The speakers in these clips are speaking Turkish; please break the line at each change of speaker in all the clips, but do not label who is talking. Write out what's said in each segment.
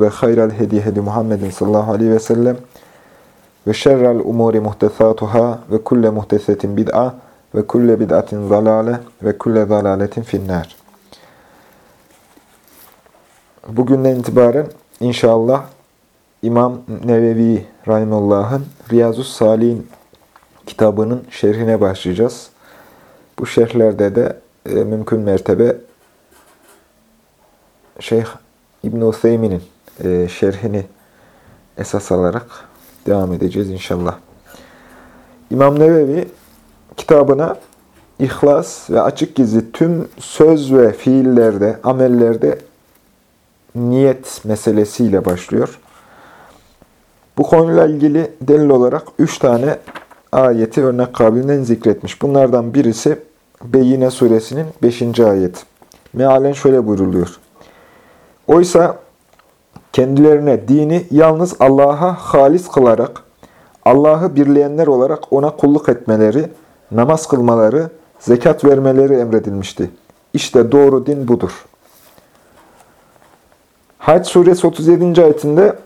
ve hayral hedi hedi Muhammedin sallallahu aleyhi ve sellem ve şerrel umuri muhtesatuhâ ve kulle muhtesetin bid'a ve kulle bid'atin zalale ve kulle zalaletin finnâr. Bugünden itibaren inşallah İmam Nevevi Rahimullah'ın Riyazus Salih'in kitabının şerhine başlayacağız. Bu şerhlerde de e, mümkün mertebe Şeyh İbn-i e, şerhini esas alarak devam edeceğiz inşallah. İmam Nevevi kitabına ihlas ve açık gizli tüm söz ve fiillerde, amellerde niyet meselesiyle başlıyor. Bu konuyla ilgili delil olarak üç tane ayeti örnek kabilinden zikretmiş. Bunlardan birisi Beyyine suresinin 5. ayet. Mealen şöyle buyruluyor. Oysa kendilerine dini yalnız Allah'a halis kılarak, Allah'ı birleyenler olarak ona kulluk etmeleri, namaz kılmaları, zekat vermeleri emredilmişti. İşte doğru din budur. Hac suresi 37. ayetinde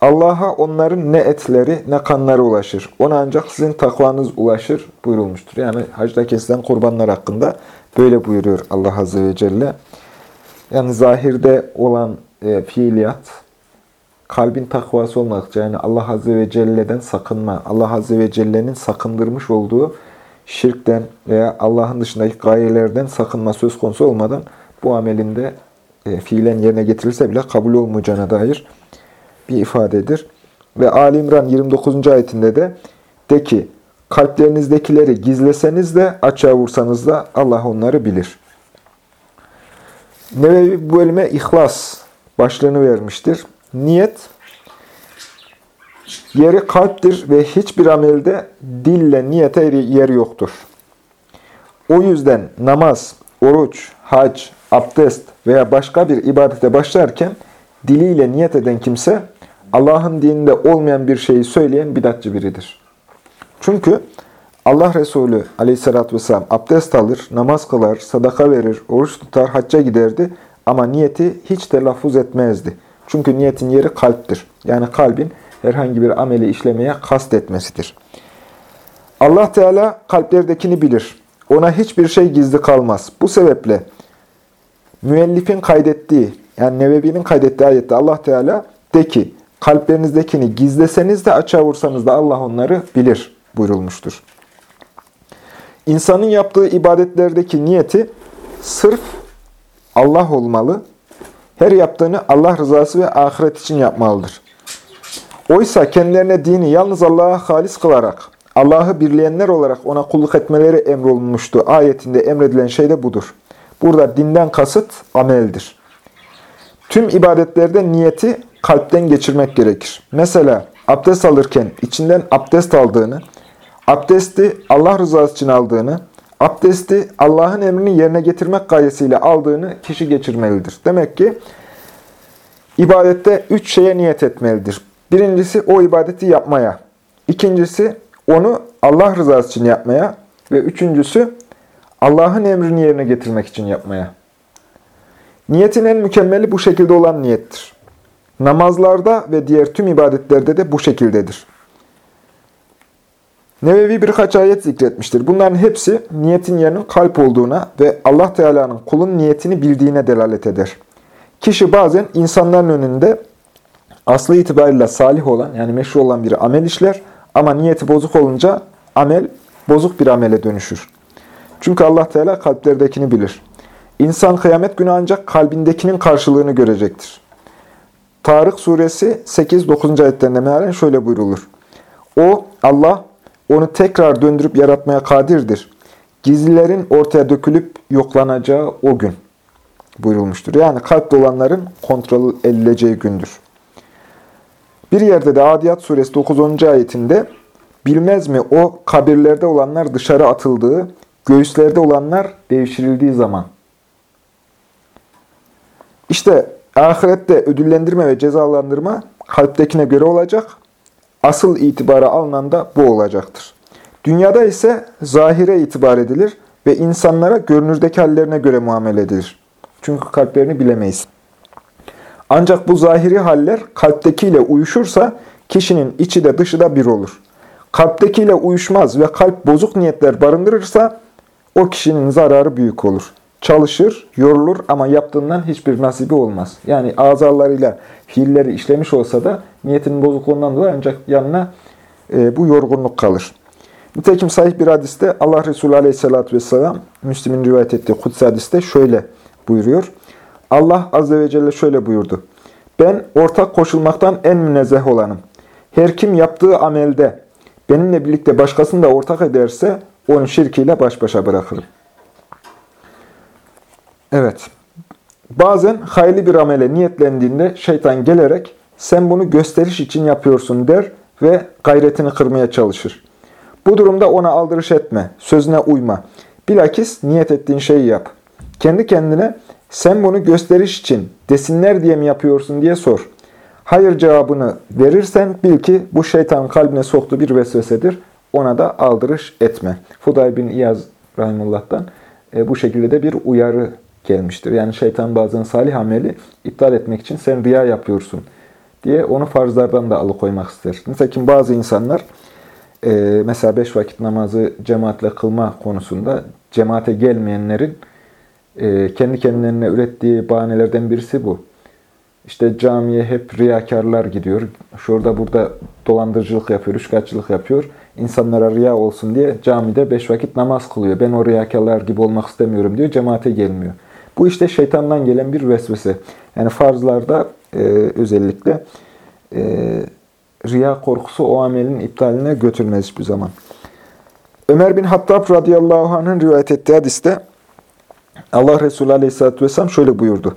Allah'a onların ne etleri ne kanları ulaşır. Ona ancak sizin takvanız ulaşır buyurulmuştur. Yani hacda kesilen kurbanlar hakkında böyle buyuruyor Allah Azze ve Celle. Yani zahirde olan e, fiiliyat, kalbin takvası olmadıkça yani Allah Azze ve Celle'den sakınma, Allah Azze ve Celle'nin sakındırmış olduğu şirkten veya Allah'ın dışındaki gayelerden sakınma söz konusu olmadan bu amelinde e, fiilen yerine getirilse bile kabul olmayacağına dair bir ifadedir. Ve Ali İmran 29. ayetinde de de ki kalplerinizdekileri gizleseniz de açığa vursanız da Allah onları bilir. Nevevi bu bölüme ihlas başlığını vermiştir. Niyet, yeri kalptir ve hiçbir amelde dille niyete yer yoktur. O yüzden namaz, oruç, hac, abdest veya başka bir ibadete başlarken diliyle niyet eden kimse Allah'ın dininde olmayan bir şeyi söyleyen bidatçı biridir. Çünkü Allah Resulü aleyhissalatü vesselam abdest alır, namaz kılar, sadaka verir, oruç tutar, hacca giderdi ama niyeti hiç telaffuz etmezdi. Çünkü niyetin yeri kalptir. Yani kalbin herhangi bir ameli işlemeye kast etmesidir. Allah Teala kalplerdekini bilir. Ona hiçbir şey gizli kalmaz. Bu sebeple müellifin kaydettiği, yani Nevevi'nin kaydettiği ayette Allah Teala de ki, kalplerinizdekini gizleseniz de açığa vursanız da Allah onları bilir buyurulmuştur. İnsanın yaptığı ibadetlerdeki niyeti sırf Allah olmalı. Her yaptığını Allah rızası ve ahiret için yapmalıdır. Oysa kendilerine dini yalnız Allah'a halis kılarak, Allah'ı birleyenler olarak ona kulluk etmeleri emrolunmuştu. Ayetinde emredilen şey de budur. Burada dinden kasıt ameldir. Tüm ibadetlerde niyeti kalpten geçirmek gerekir. Mesela abdest alırken içinden abdest aldığını, abdesti Allah rızası için aldığını, abdesti Allah'ın emrini yerine getirmek gayesiyle aldığını kişi geçirmelidir. Demek ki ibadette üç şeye niyet etmelidir. Birincisi o ibadeti yapmaya. İkincisi onu Allah rızası için yapmaya. Ve üçüncüsü Allah'ın emrini yerine getirmek için yapmaya. Niyetin en mükemmeli bu şekilde olan niyettir. Namazlarda ve diğer tüm ibadetlerde de bu şekildedir. Nevevi birkaç ayet zikretmiştir. Bunların hepsi niyetin yerinin kalp olduğuna ve Allah Teala'nın kulun niyetini bildiğine delalet eder. Kişi bazen insanların önünde aslı itibariyle salih olan yani meşru olan bir amel işler ama niyeti bozuk olunca amel bozuk bir amele dönüşür. Çünkü Allah Teala kalplerdekini bilir. İnsan kıyamet günü ancak kalbindekinin karşılığını görecektir. Tarık suresi 8-9. ayetlerinde mealen şöyle buyrulur. O, Allah, onu tekrar döndürüp yaratmaya kadirdir. Gizlilerin ortaya dökülüp yoklanacağı o gün buyurulmuştur. Yani kalp dolanların kontrol edileceği gündür. Bir yerde de Adiyat suresi 9. ayetinde bilmez mi o kabirlerde olanlar dışarı atıldığı, göğüslerde olanlar devşirildiği zaman. İşte ahirette ödüllendirme ve cezalandırma kalptekine göre olacak. Asıl itibara alınan da bu olacaktır. Dünyada ise zahire itibar edilir ve insanlara görünürdeki hallerine göre muamele edilir. Çünkü kalplerini bilemeyiz. Ancak bu zahiri haller kalptekiyle uyuşursa kişinin içi de dışı da bir olur. Kalptekiyle uyuşmaz ve kalp bozuk niyetler barındırırsa o kişinin zararı büyük olur. Çalışır, yorulur ama yaptığından hiçbir nasibi olmaz. Yani azalarıyla fiilleri işlemiş olsa da niyetinin bozukluğundan dolayı ancak yanına e, bu yorgunluk kalır. Nitekim sahih bir hadiste Allah Resulü Aleyhisselatü Vesselam Müslim'in rivayet ettiği Kudüs hadiste şöyle buyuruyor. Allah Azze ve Celle şöyle buyurdu. Ben ortak koşulmaktan en münezzeh olanım. Her kim yaptığı amelde benimle birlikte başkasını da ortak ederse onu şirkiyle baş başa bırakırım. Evet. Bazen hayırlı bir amele niyetlendiğinde şeytan gelerek sen bunu gösteriş için yapıyorsun der ve gayretini kırmaya çalışır. Bu durumda ona aldırış etme, sözüne uyma. Bilakis niyet ettiğin şeyi yap. Kendi kendine sen bunu gösteriş için desinler diye mi yapıyorsun diye sor. Hayır cevabını verirsen bil ki bu şeytanın kalbine soktuğu bir vesvesedir. Ona da aldırış etme. Fuday bin İyaz Rahimullah'tan e, bu şekilde de bir uyarı gelmiştir. Yani şeytan bazen salih ameli iptal etmek için sen riya yapıyorsun diye onu farzlardan da alıkoymak ister. Nitekim bazı insanlar e, mesela beş vakit namazı cemaatle kılma konusunda cemaate gelmeyenlerin e, kendi kendilerine ürettiği bahanelerden birisi bu. İşte camiye hep riyakarlar gidiyor. Şurada burada dolandırıcılık yapıyor, üçkağıtçılık yapıyor. İnsanlara riya olsun diye camide beş vakit namaz kılıyor. Ben o riyakarlar gibi olmak istemiyorum diyor. Cemaate gelmiyor. Bu işte şeytandan gelen bir vesvese. Yani farzlarda e, özellikle e, riya korkusu o amelin iptaline götürmez hiçbir zaman. Ömer bin Hattab radıyallahu anh'ın rivayet ettiği hadiste Allah Resulü aleyhissalatü vesselam şöyle buyurdu.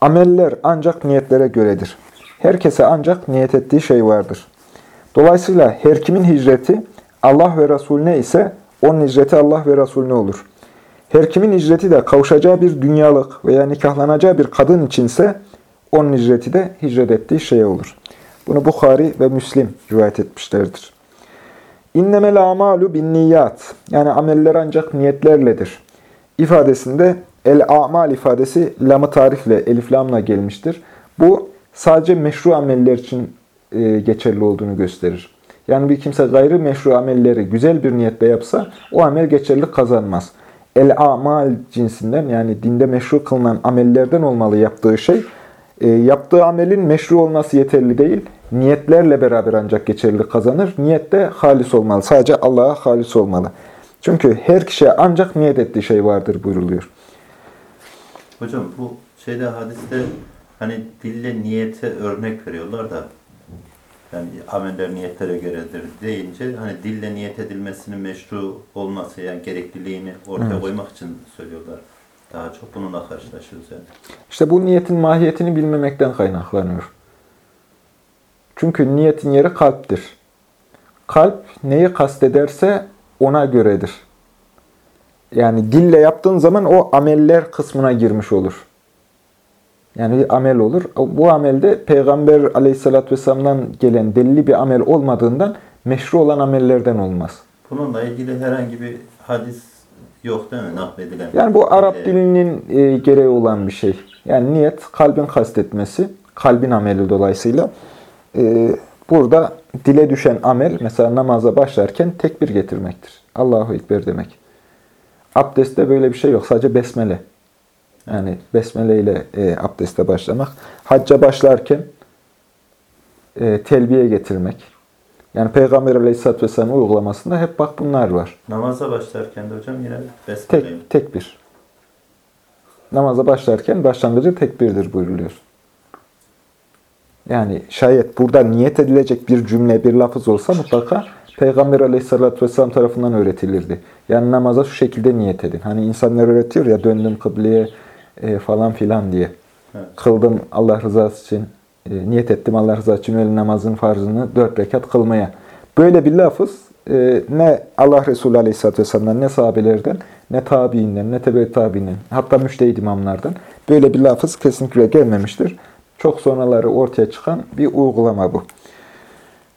Ameller ancak niyetlere göredir. Herkese ancak niyet ettiği şey vardır. Dolayısıyla her kimin hicreti Allah ve Resulüne ise onun hicreti Allah ve Resulüne olur. Her kimin hicreti de kavuşacağı bir dünyalık veya nikahlanacağı bir kadın içinse onun hicreti de hicret ettiği şeye olur. Bunu Bukhari ve Müslim rivayet etmişlerdir. İnnemel amalu bin niyat. Yani ameller ancak niyetlerledir. İfadesinde el-amal ifadesi lamı tarifle, elif lamla gelmiştir. Bu sadece meşru ameller için e, geçerli olduğunu gösterir. Yani bir kimse gayrı meşru amelleri güzel bir niyetle yapsa o amel geçerli kazanmaz. El-amal cinsinden yani dinde meşru kılınan amellerden olmalı yaptığı şey. E, yaptığı amelin meşru olması yeterli değil. Niyetlerle beraber ancak geçerli kazanır. Niyet de halis olmalı. Sadece Allah'a halis olmalı. Çünkü her kişiye ancak niyet ettiği şey vardır buyruluyor.
Hocam bu şeyde hadiste hani dille niyete örnek veriyorlar da yani ameller niyetlere göredir deyince hani dille niyet edilmesinin meşru olması yani gerekliliğini ortaya
Evet.
koymak için söylüyorlar. Daha çok bununla karşılaşıyoruz yani.
İşte bu niyetin mahiyetini bilmemekten kaynaklanıyor. Çünkü niyetin yeri kalptir. Kalp neyi kastederse ona göredir. Yani dille yaptığın zaman o ameller kısmına girmiş olur. Yani bir amel olur. Bu amelde Peygamber aleyhissalatü vesselam'dan gelen delili bir amel olmadığından meşru olan amellerden olmaz.
Bununla ilgili herhangi bir hadis yok değil mi? Nakledilen.
Yani bu Arap
Ee,
dilinin e, gereği olan bir şey. Yani niyet kalbin kastetmesi, kalbin ameli dolayısıyla. E, burada dile düşen amel, mesela namaza başlarken tekbir getirmektir. Allahu Ekber demek. Abdestte böyle bir şey yok. Sadece besmele. Yani besmele ile e, abdeste başlamak. Hacca başlarken e, telbiye getirmek. Yani Peygamber Aleyhisselatü Vesselam uygulamasında hep bak bunlar var.
Namaza başlarken de hocam yine besmele.
Tek, tekbir. Namaza başlarken başlangıcı tekbirdir buyruluyor. Yani şayet burada niyet edilecek bir cümle, bir lafız olsa mutlaka Peygamber aleyhissalatü vesselam tarafından öğretilirdi. Yani namaza şu şekilde niyet edin. Hani insanlar öğretiyor ya döndüm kıbleye e, falan filan diye.
Evet.
Kıldım Allah rızası için e, niyet ettim Allah rızası için öğle namazın farzını dört rekat kılmaya. Böyle bir lafız e, ne Allah Resulü Aleyhisselatü Vesselam'dan ne sahabelerden ne tabiinden ne tebe tabiinden hatta müştehid imamlardan böyle bir lafız kesinlikle gelmemiştir. Çok sonraları ortaya çıkan bir uygulama bu.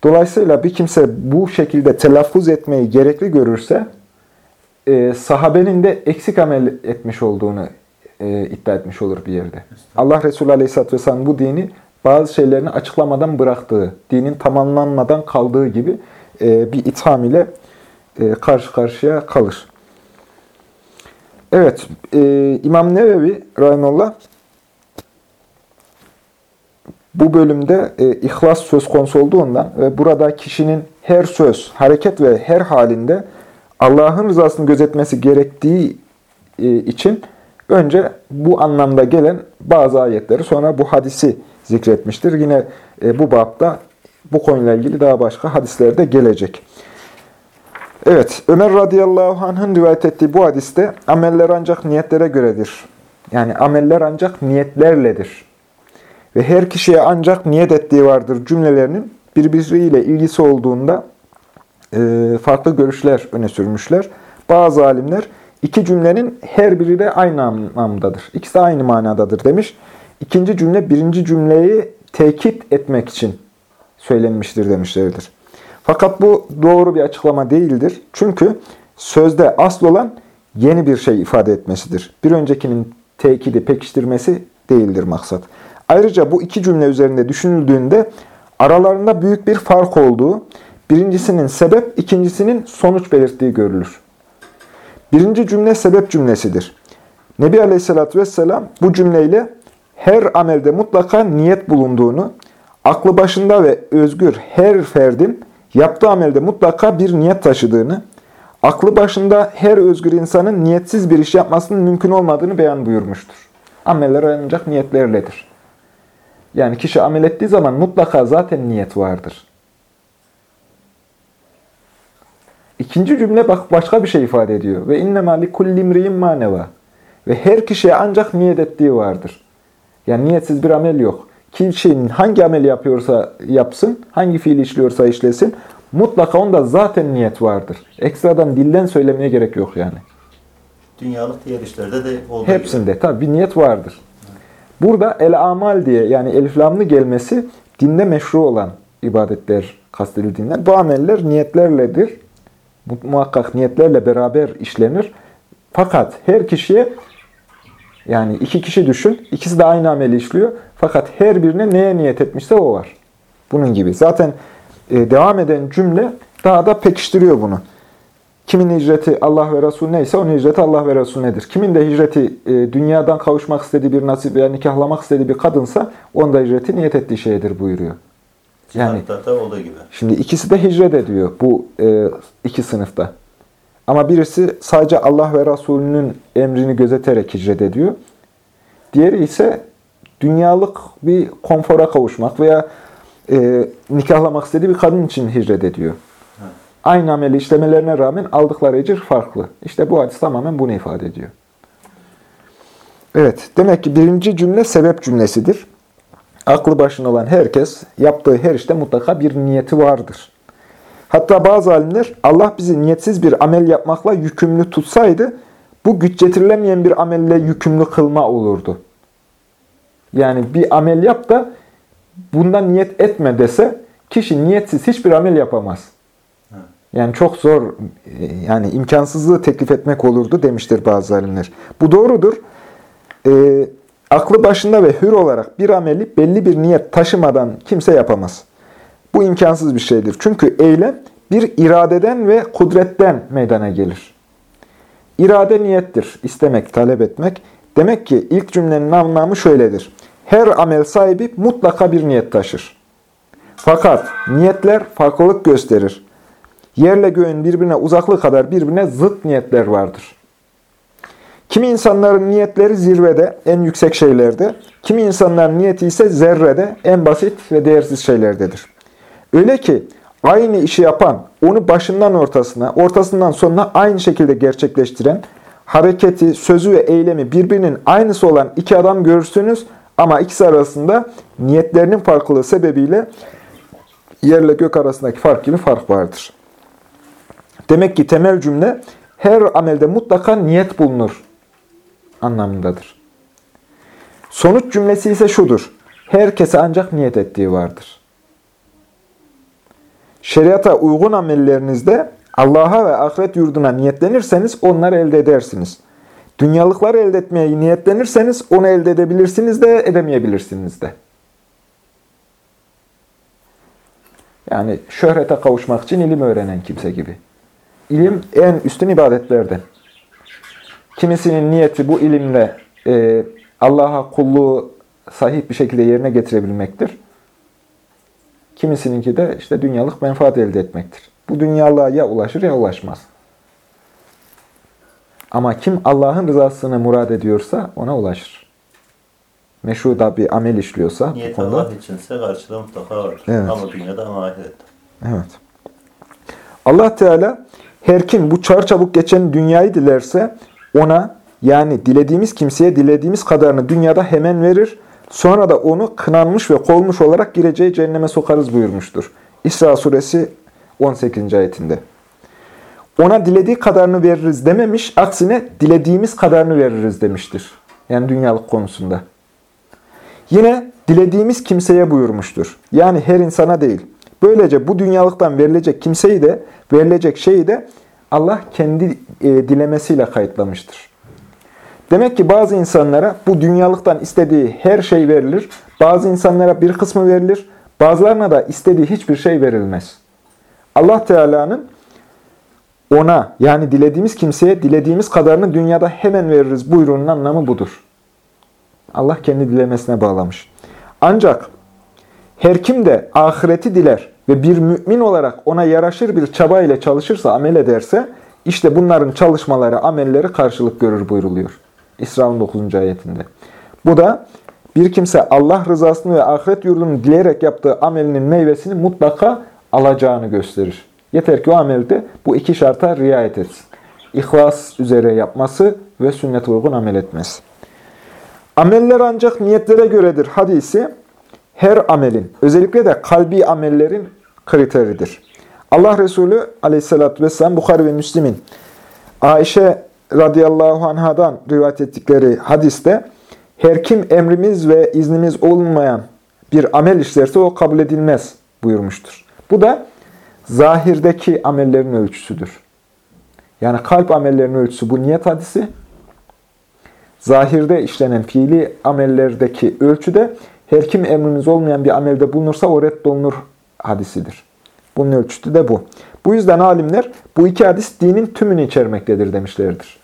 Dolayısıyla bir kimse bu şekilde telaffuz etmeyi gerekli görürse e, sahabenin de eksik amel etmiş olduğunu e, iddia etmiş olur bir yerde. Allah Resulü Aleyhisselatü Vesselam bu dini bazı şeylerini açıklamadan bıraktığı, dinin tamamlanmadan kaldığı gibi e, bir itham ile e, karşı karşıya kalır. Evet, e, İmam Nevevi Rahimullah bu bölümde e, ihlas söz konusu olduğundan ve burada kişinin her söz, hareket ve her halinde Allah'ın rızasını gözetmesi gerektiği e, için önce bu anlamda gelen bazı ayetleri sonra bu hadisi zikretmiştir. Yine e, bu babda bu konuyla ilgili daha başka hadisler de gelecek. Evet, Ömer radıyallahu anh'ın rivayet ettiği bu hadiste ameller ancak niyetlere göredir. Yani ameller ancak niyetlerledir. Ve her kişiye ancak niyet ettiği vardır cümlelerinin birbiriyle ilgisi olduğunda e, farklı görüşler öne sürmüşler. Bazı alimler iki cümlenin her biri de aynı anlamdadır. İkisi aynı manadadır demiş. İkinci cümle birinci cümleyi tekit etmek için söylenmiştir demişlerdir. Fakat bu doğru bir açıklama değildir. Çünkü sözde asıl olan yeni bir şey ifade etmesidir. Bir öncekinin tekidi, pekiştirmesi değildir maksat. Ayrıca bu iki cümle üzerinde düşünüldüğünde aralarında büyük bir fark olduğu, birincisinin sebep, ikincisinin sonuç belirttiği görülür. Birinci cümle sebep cümlesidir. Nebi Aleyhisselatü Vesselam bu cümleyle her amelde mutlaka niyet bulunduğunu, aklı başında ve özgür her ferdin yaptığı amelde mutlaka bir niyet taşıdığını, aklı başında her özgür insanın niyetsiz bir iş yapmasının mümkün olmadığını beyan buyurmuştur. Ameller ancak niyetlerledir. Yani kişi amel ettiği zaman mutlaka zaten niyet vardır. İkinci cümle bak başka bir şey ifade ediyor. Ve innemâ li kullimri'in maneva. Ve her kişiye ancak niyet ettiği vardır. Yani niyetsiz bir amel yok. Kişinin hangi amel yapıyorsa yapsın, hangi fiil işliyorsa işlesin, mutlaka onda zaten niyet vardır. Ekstradan dilden söylemeye gerek yok yani.
Dünyalık diğer işlerde de olduğu
Hepsinde
gibi.
tabi bir niyet vardır. Burada el amal diye yani eliflamlı gelmesi dinde meşru olan ibadetler kastedildiğinden bu ameller niyetlerledir. Muhakkak niyetlerle beraber işlenir. Fakat her kişiye yani iki kişi düşün, ikisi de aynı ameli işliyor. Fakat her birine neye niyet etmişse o var. Bunun gibi. Zaten e, devam eden cümle daha da pekiştiriyor bunu. Kimin hicreti Allah ve Resul neyse onun hicreti Allah ve Resulünedir. Kimin de hicreti e, dünyadan kavuşmak istediği bir nasip veya nikahlamak istediği bir kadınsa onda hicreti niyet ettiği şeydir buyuruyor. Yani
Sınıfta olduğu gibi.
şimdi ikisi de hicret ediyor bu e, iki sınıfta. Ama birisi sadece Allah ve Resulünün emrini gözeterek hicret ediyor. Diğeri ise dünyalık bir konfora kavuşmak veya e, nikahlamak istediği bir kadın için hicret ediyor. Aynı ameli işlemelerine rağmen aldıkları ecir farklı. İşte bu hadis tamamen bunu ifade ediyor. Evet, demek ki birinci cümle sebep cümlesidir. Aklı başında olan herkes yaptığı her işte mutlaka bir niyeti vardır. Hatta bazı alimler Allah bizi niyetsiz bir amel yapmakla yükümlü tutsaydı bu güç getirilemeyen bir amelle yükümlü kılma olurdu. Yani bir amel yap da bundan niyet etme dese kişi niyetsiz hiçbir amel yapamaz. Yani çok zor, yani imkansızlığı teklif etmek olurdu demiştir bazı alimler. Bu doğrudur. E, aklı başında ve hür olarak bir ameli belli bir niyet taşımadan kimse yapamaz. Bu imkansız bir şeydir. Çünkü eylem bir iradeden ve kudretten meydana gelir. İrade niyettir. istemek, talep etmek. Demek ki ilk cümlenin anlamı şöyledir. Her amel sahibi mutlaka bir niyet taşır. Fakat niyetler farklılık gösterir. Yerle göğün birbirine uzaklığı kadar birbirine zıt niyetler vardır. Kimi insanların niyetleri zirvede, en yüksek şeylerde, kimi insanların niyeti ise zerrede, en basit ve değersiz şeylerdedir. Öyle ki aynı işi yapan, onu başından ortasına, ortasından sonuna aynı şekilde gerçekleştiren, hareketi, sözü ve eylemi birbirinin aynısı olan iki adam görürsünüz Ama ikisi arasında niyetlerinin farklılığı sebebiyle yerle gök arasındaki fark gibi fark vardır. Demek ki temel cümle her amelde mutlaka niyet bulunur anlamındadır. Sonuç cümlesi ise şudur. Herkese ancak niyet ettiği vardır. Şeriata uygun amellerinizde Allah'a ve ahiret yurduna niyetlenirseniz onları elde edersiniz. Dünyalıkları elde etmeye niyetlenirseniz onu elde edebilirsiniz de edemeyebilirsiniz de. Yani şöhrete kavuşmak için ilim öğrenen kimse gibi. İlim en üstün ibadetlerden. Kimisinin niyeti bu ilimle e, Allah'a kulluğu sahih bir şekilde yerine getirebilmektir. Kimisininki de işte dünyalık menfaat elde etmektir. Bu dünyalığa ya ulaşır ya ulaşmaz. Ama kim Allah'ın rızasını murad ediyorsa ona ulaşır. Meşruda bir amel işliyorsa bu
Niyet
konuda.
Allah içinse karşılığı mutlaka var.
Evet.
Ama dünyada ama ahirette.
Evet. Allah Teala her kim bu çarçabuk geçen dünyayı dilerse ona yani dilediğimiz kimseye dilediğimiz kadarını dünyada hemen verir. Sonra da onu kınanmış ve kovulmuş olarak gireceği cehenneme sokarız buyurmuştur. İsra suresi 18. ayetinde. Ona dilediği kadarını veririz dememiş, aksine dilediğimiz kadarını veririz demiştir. Yani dünyalık konusunda. Yine dilediğimiz kimseye buyurmuştur. Yani her insana değil. Böylece bu dünyalıktan verilecek kimseyi de, verilecek şeyi de Allah kendi e, dilemesiyle kayıtlamıştır. Demek ki bazı insanlara bu dünyalıktan istediği her şey verilir. Bazı insanlara bir kısmı verilir. Bazılarına da istediği hiçbir şey verilmez. Allah Teala'nın ona yani dilediğimiz kimseye dilediğimiz kadarını dünyada hemen veririz buyruğunun anlamı budur. Allah kendi dilemesine bağlamış. Ancak her kim de ahireti diler ve bir mümin olarak ona yaraşır bir çaba ile çalışırsa, amel ederse, işte bunların çalışmaları, amelleri karşılık görür buyruluyor. İsra 9. ayetinde. Bu da bir kimse Allah rızasını ve ahiret yurdunu dileyerek yaptığı amelinin meyvesini mutlaka alacağını gösterir. Yeter ki o amelde bu iki şarta riayet etsin. İhlas üzere yapması ve sünnet uygun amel etmesi. Ameller ancak niyetlere göredir hadisi her amelin, özellikle de kalbi amellerin kriteridir. Allah Resulü aleyhissalatü vesselam Bukhari ve Müslim'in Ayşe radıyallahu anhadan rivayet ettikleri hadiste her kim emrimiz ve iznimiz olmayan bir amel işlerse o kabul edilmez buyurmuştur. Bu da zahirdeki amellerin ölçüsüdür. Yani kalp amellerinin ölçüsü bu niyet hadisi. Zahirde işlenen fiili amellerdeki ölçü de her kim emrimiz olmayan bir amelde bulunursa o reddolunur hadisidir. Bunun ölçütü de bu. Bu yüzden alimler bu iki hadis dinin tümünü içermektedir demişlerdir.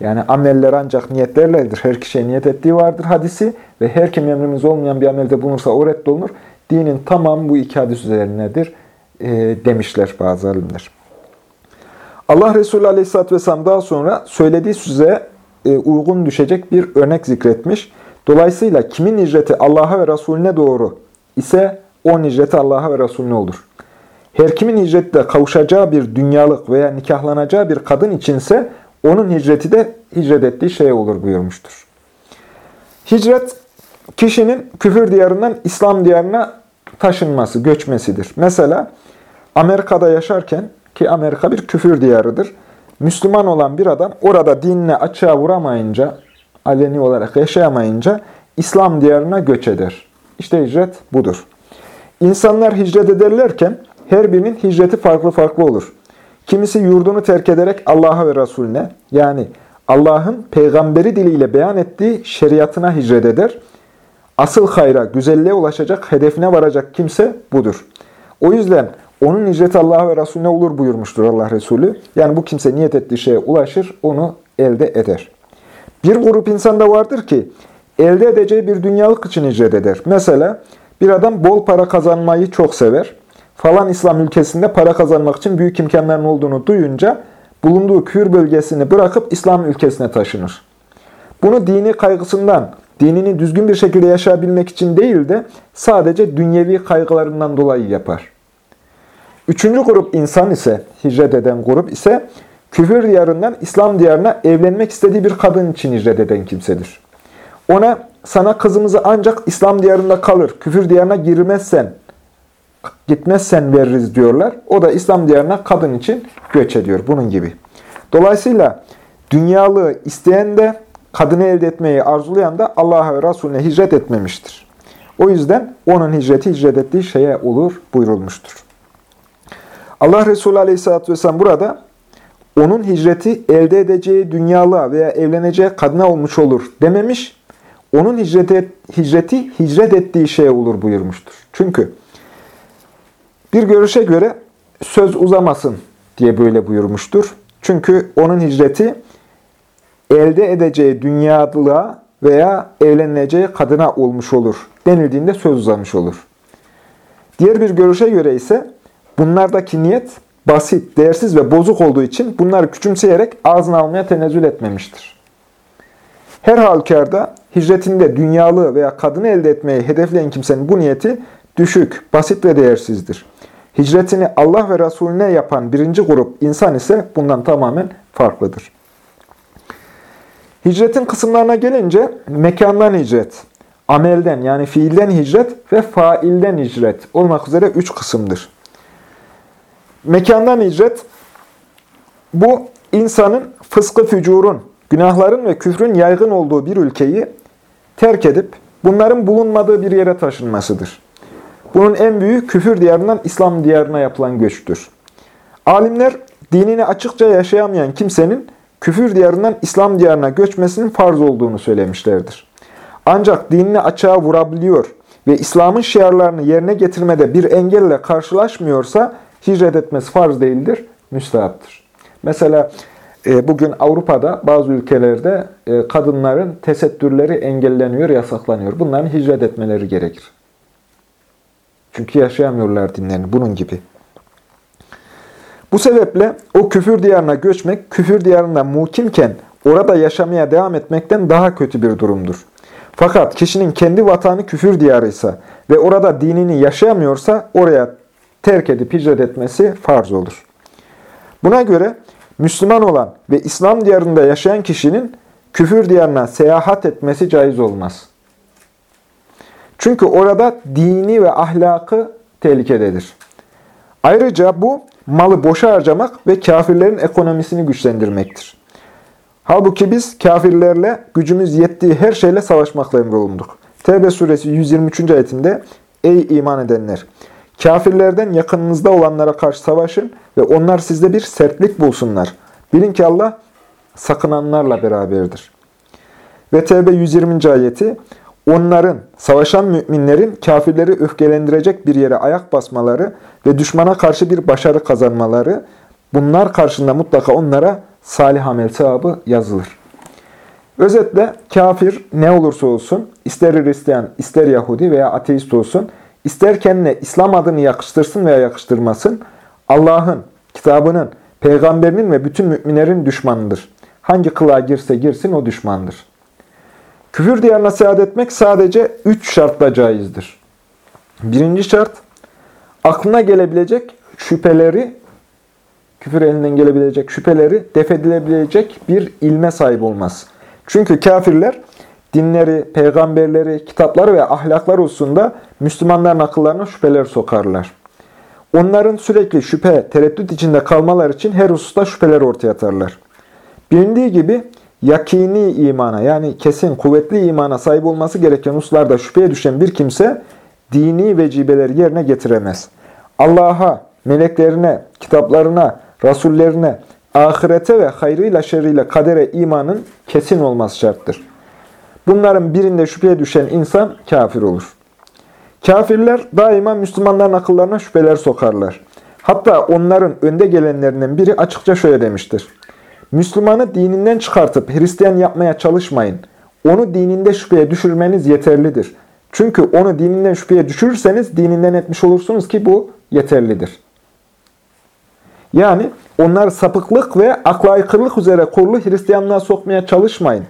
Yani ameller ancak niyetlerledir. Her kişiye niyet ettiği vardır hadisi ve her kim emrimiz olmayan bir amelde bulunursa o reddolunur. Dinin tamamı bu iki hadis üzerinedir e, demişler bazı alimler. Allah Resulü Aleyhisselatü Vesselam daha sonra söylediği söze e, uygun düşecek bir örnek zikretmiş. Dolayısıyla kimin hicreti Allah'a ve Resulüne doğru ise o hicreti Allah'a ve Resulüne olur. Her kimin hicreti de kavuşacağı bir dünyalık veya nikahlanacağı bir kadın içinse onun hicreti de hicret ettiği şey olur buyurmuştur. Hicret, kişinin küfür diyarından İslam diyarına taşınması, göçmesidir. Mesela Amerika'da yaşarken, ki Amerika bir küfür diyarıdır, Müslüman olan bir adam orada dinine açığa vuramayınca, aleni olarak yaşayamayınca İslam diyarına göç eder. İşte hicret budur. İnsanlar hicret ederlerken her birinin hicreti farklı farklı olur. Kimisi yurdunu terk ederek Allah'a ve Resulüne, yani Allah'ın peygamberi diliyle beyan ettiği şeriatına hicret eder. Asıl hayra, güzelliğe ulaşacak, hedefine varacak kimse budur. O yüzden onun hicreti Allah'a ve Resulüne olur buyurmuştur Allah Resulü. Yani bu kimse niyet ettiği şeye ulaşır, onu elde eder. Bir grup insan da vardır ki, elde edeceği bir dünyalık için hicret eder. Mesela bir adam bol para kazanmayı çok sever. Falan İslam ülkesinde para kazanmak için büyük imkanların olduğunu duyunca bulunduğu kür bölgesini bırakıp İslam ülkesine taşınır. Bunu dini kaygısından, dinini düzgün bir şekilde yaşayabilmek için değil de sadece dünyevi kaygılarından dolayı yapar. Üçüncü grup insan ise, hicret eden grup ise küfür diyarından İslam diyarına evlenmek istediği bir kadın için hicret eden kimsedir. Ona sana kızımızı ancak İslam diyarında kalır, küfür diyarına girmezsen, gitmezsen veririz diyorlar. O da İslam diyarına kadın için göç ediyor. Bunun gibi. Dolayısıyla dünyalığı isteyen de kadını elde etmeyi arzulayan da Allah'a ve Resulüne hicret etmemiştir. O yüzden onun hicreti hicret ettiği şeye olur buyurulmuştur. Allah Resulü Aleyhisselatü Vesselam burada onun hicreti elde edeceği dünyalığa veya evleneceği kadına olmuş olur dememiş. Onun hicreti, hicreti hicret ettiği şeye olur buyurmuştur. Çünkü bir görüşe göre söz uzamasın diye böyle buyurmuştur. Çünkü onun hicreti elde edeceği dünyadılığa veya evleneceği kadına olmuş olur denildiğinde söz uzamış olur. Diğer bir görüşe göre ise bunlardaki niyet basit, değersiz ve bozuk olduğu için bunları küçümseyerek ağzına almaya tenezzül etmemiştir. Her halükarda hicretinde dünyalı veya kadını elde etmeyi hedefleyen kimsenin bu niyeti düşük, basit ve değersizdir. Hicretini Allah ve Resulüne yapan birinci grup insan ise bundan tamamen farklıdır. Hicretin kısımlarına gelince mekandan hicret, amelden yani fiilden hicret ve failden hicret olmak üzere üç kısımdır. Mekandan hicret, bu insanın fıskı fücurun, günahların ve küfrün yaygın olduğu bir ülkeyi terk edip bunların bulunmadığı bir yere taşınmasıdır. Bunun en büyük küfür diyarından İslam diyarına yapılan göçtür. Alimler dinini açıkça yaşayamayan kimsenin küfür diyarından İslam diyarına göçmesinin farz olduğunu söylemişlerdir. Ancak dinini açığa vurabiliyor ve İslam'ın şiarlarını yerine getirmede bir engelle karşılaşmıyorsa hicret etmesi farz değildir, müstahaptır. Mesela e, bugün Avrupa'da bazı ülkelerde e, kadınların tesettürleri engelleniyor, yasaklanıyor. Bunların hicret etmeleri gerekir. Çünkü yaşayamıyorlar dinlerini. Bunun gibi. Bu sebeple o küfür diyarına göçmek, küfür diyarında muhkimken orada yaşamaya devam etmekten daha kötü bir durumdur. Fakat kişinin kendi vatanı küfür diyarıysa ve orada dinini yaşayamıyorsa oraya terk edip hicret etmesi farz olur. Buna göre Müslüman olan ve İslam diyarında yaşayan kişinin küfür diyarına seyahat etmesi caiz olmaz. Çünkü orada dini ve ahlakı tehlikededir. Ayrıca bu malı boşa harcamak ve kafirlerin ekonomisini güçlendirmektir. Halbuki biz kafirlerle gücümüz yettiği her şeyle savaşmakla emrolunduk. Tevbe suresi 123. ayetinde Ey iman edenler! Kafirlerden yakınınızda olanlara karşı savaşın ve onlar sizde bir sertlik bulsunlar. Bilin ki Allah sakınanlarla beraberdir. Ve Tevbe 120. ayeti Onların, savaşan müminlerin kafirleri öfkelendirecek bir yere ayak basmaları ve düşmana karşı bir başarı kazanmaları, bunlar karşında mutlaka onlara salih amel sevabı yazılır. Özetle kafir ne olursa olsun, ister Hristiyan, ister Yahudi veya ateist olsun, ister kendine İslam adını yakıştırsın veya yakıştırmasın, Allah'ın, kitabının, peygamberinin ve bütün müminlerin düşmanıdır. Hangi kılığa girse girsin o düşmandır. Küfür diyarına seyahat etmek sadece üç şartla caizdir. Birinci şart, aklına gelebilecek şüpheleri, küfür elinden gelebilecek şüpheleri defedilebilecek bir ilme sahip olmaz. Çünkü kafirler dinleri, peygamberleri, kitapları ve ahlaklar hususunda Müslümanların akıllarına şüpheler sokarlar. Onların sürekli şüphe, tereddüt içinde kalmalar için her hususta şüpheler ortaya atarlar. Bilindiği gibi yakini imana yani kesin, kuvvetli imana sahip olması gereken hususlarda şüpheye düşen bir kimse dini vecibeleri yerine getiremez. Allah'a, meleklerine, kitaplarına, rasullerine, ahirete ve hayrıyla şerriyle kadere imanın kesin olması şarttır. Bunların birinde şüpheye düşen insan kafir olur. Kafirler daima Müslümanların akıllarına şüpheler sokarlar. Hatta onların önde gelenlerinden biri açıkça şöyle demiştir. Müslümanı dininden çıkartıp Hristiyan yapmaya çalışmayın. Onu dininde şüpheye düşürmeniz yeterlidir. Çünkü onu dininden şüpheye düşürürseniz dininden etmiş olursunuz ki bu yeterlidir. Yani onlar sapıklık ve akla aykırılık üzere kurulu Hristiyanlığa sokmaya çalışmayın.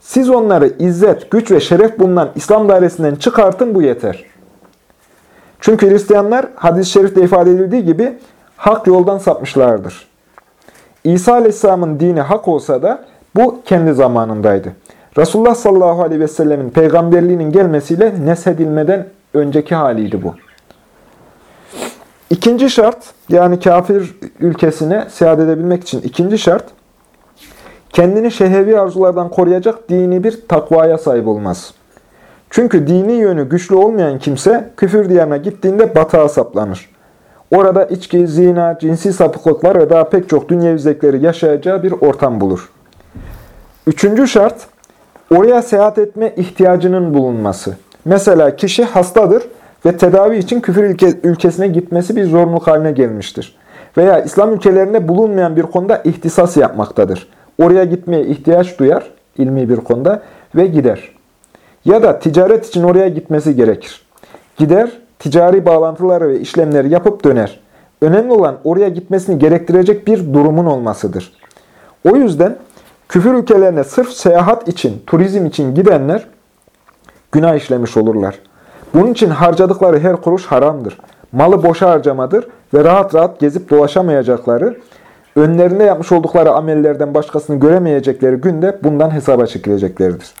Siz onları izzet, güç ve şeref bulunan İslam dairesinden çıkartın bu yeter. Çünkü Hristiyanlar hadis-i şerifte ifade edildiği gibi hak yoldan sapmışlardır. İsa Aleyhisselam'ın dini hak olsa da bu kendi zamanındaydı. Resulullah sallallahu aleyhi ve sellemin peygamberliğinin gelmesiyle neshedilmeden önceki haliydi bu. İkinci şart, yani kafir ülkesine seyahat edebilmek için ikinci şart, kendini şehevi arzulardan koruyacak dini bir takvaya sahip olmaz. Çünkü dini yönü güçlü olmayan kimse küfür diyarına gittiğinde batağa saplanır. Orada içki, zina, cinsi sapıklıklar ve daha pek çok dünyevi zevkleri yaşayacağı bir ortam bulur. Üçüncü şart, oraya seyahat etme ihtiyacının bulunması. Mesela kişi hastadır ve tedavi için küfür ülke, ülkesine gitmesi bir zorunluluk haline gelmiştir. Veya İslam ülkelerinde bulunmayan bir konuda ihtisas yapmaktadır. Oraya gitmeye ihtiyaç duyar, ilmi bir konuda ve gider. Ya da ticaret için oraya gitmesi gerekir. Gider, ticari bağlantıları ve işlemleri yapıp döner. Önemli olan oraya gitmesini gerektirecek bir durumun olmasıdır. O yüzden küfür ülkelerine sırf seyahat için, turizm için gidenler günah işlemiş olurlar. Bunun için harcadıkları her kuruş haramdır. Malı boşa harcamadır ve rahat rahat gezip dolaşamayacakları, önlerinde yapmış oldukları amellerden başkasını göremeyecekleri günde bundan hesaba çekileceklerdir.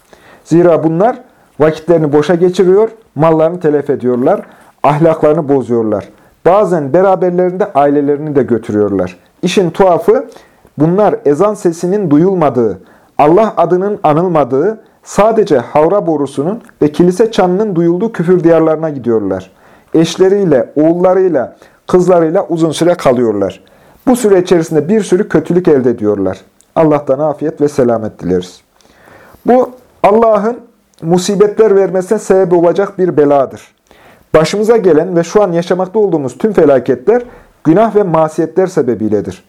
Zira bunlar vakitlerini boşa geçiriyor, mallarını telef ediyorlar, ahlaklarını bozuyorlar. Bazen beraberlerinde ailelerini de götürüyorlar. İşin tuhafı bunlar ezan sesinin duyulmadığı, Allah adının anılmadığı, sadece havra borusunun ve kilise çanının duyulduğu küfür diyarlarına gidiyorlar. Eşleriyle, oğullarıyla, kızlarıyla uzun süre kalıyorlar. Bu süre içerisinde bir sürü kötülük elde ediyorlar. Allah'tan afiyet ve selamet dileriz. Bu Allah'ın musibetler vermesine sebep olacak bir beladır. Başımıza gelen ve şu an yaşamakta olduğumuz tüm felaketler günah ve masiyetler sebebiyledir.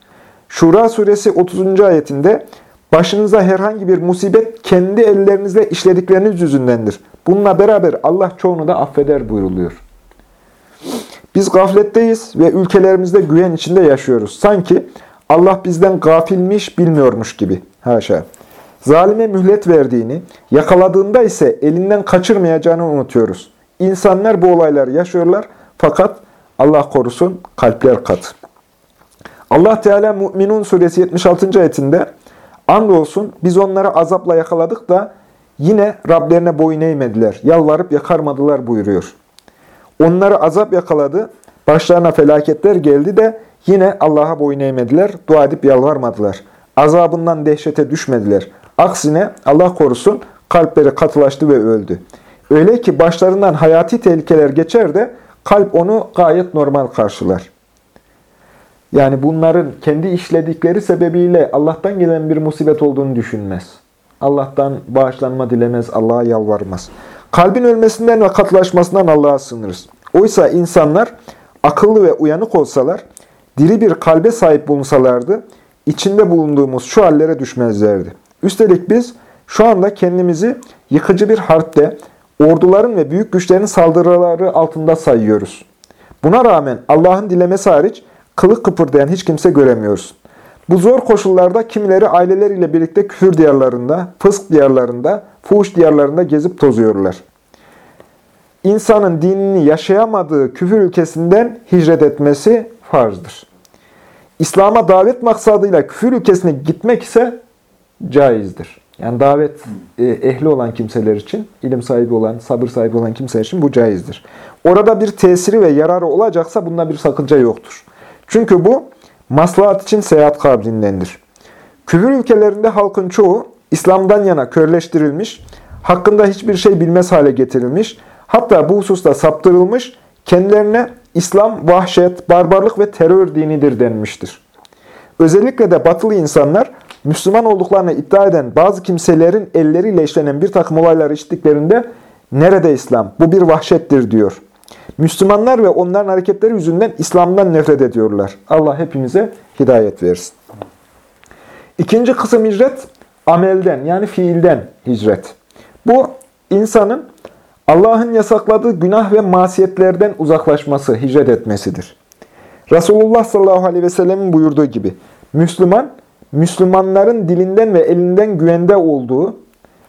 Şura suresi 30. ayetinde başınıza herhangi bir musibet kendi ellerinizle işledikleriniz yüzündendir. Bununla beraber Allah çoğunu da affeder buyruluyor. Biz gafletteyiz ve ülkelerimizde güven içinde yaşıyoruz. Sanki Allah bizden gafilmiş, bilmiyormuş gibi. Haşa. Zalime mühlet verdiğini, yakaladığında ise elinden kaçırmayacağını unutuyoruz. İnsanlar bu olayları yaşıyorlar fakat Allah korusun kalpler katı. Allah Teala Mü'minun suresi 76. ayetinde Andolsun biz onları azapla yakaladık da yine Rablerine boyun eğmediler, yalvarıp yakarmadılar buyuruyor. Onları azap yakaladı, başlarına felaketler geldi de yine Allah'a boyun eğmediler, dua edip yalvarmadılar. Azabından dehşete düşmediler. Aksine Allah korusun kalpleri katılaştı ve öldü. Öyle ki başlarından hayati tehlikeler geçer de kalp onu gayet normal karşılar. Yani bunların kendi işledikleri sebebiyle Allah'tan gelen bir musibet olduğunu düşünmez. Allah'tan bağışlanma dilemez, Allah'a yalvarmaz. Kalbin ölmesinden ve katılaşmasından Allah'a sınırız. Oysa insanlar akıllı ve uyanık olsalar, diri bir kalbe sahip bulunsalardı, içinde bulunduğumuz şu hallere düşmezlerdi. Üstelik biz şu anda kendimizi yıkıcı bir harpte, orduların ve büyük güçlerin saldırıları altında sayıyoruz. Buna rağmen Allah'ın dilemesi hariç kılık kıpırdayan hiç kimse göremiyoruz. Bu zor koşullarda kimileri aileleriyle birlikte küfür diyarlarında, fısk diyarlarında, fuhuş diyarlarında gezip tozuyorlar. İnsanın dinini yaşayamadığı küfür ülkesinden hicret etmesi farzdır. İslam'a davet maksadıyla küfür ülkesine gitmek ise caizdir. Yani davet e, ehli olan kimseler için, ilim sahibi olan, sabır sahibi olan kimseler için bu caizdir. Orada bir tesiri ve yararı olacaksa bunda bir sakınca yoktur. Çünkü bu maslahat için seyahat kabilindendir. Küfür ülkelerinde halkın çoğu İslam'dan yana körleştirilmiş, hakkında hiçbir şey bilmez hale getirilmiş, hatta bu hususta saptırılmış, kendilerine İslam vahşet, barbarlık ve terör dinidir denmiştir. Özellikle de batılı insanlar Müslüman olduklarını iddia eden bazı kimselerin elleriyle işlenen bir takım olayları işittiklerinde nerede İslam? Bu bir vahşettir diyor. Müslümanlar ve onların hareketleri yüzünden İslam'dan nefret ediyorlar. Allah hepimize hidayet versin. İkinci kısım hicret, amelden yani fiilden hicret. Bu insanın Allah'ın yasakladığı günah ve masiyetlerden uzaklaşması, hicret etmesidir. Resulullah sallallahu aleyhi ve sellemin buyurduğu gibi, Müslüman, Müslümanların dilinden ve elinden güvende olduğu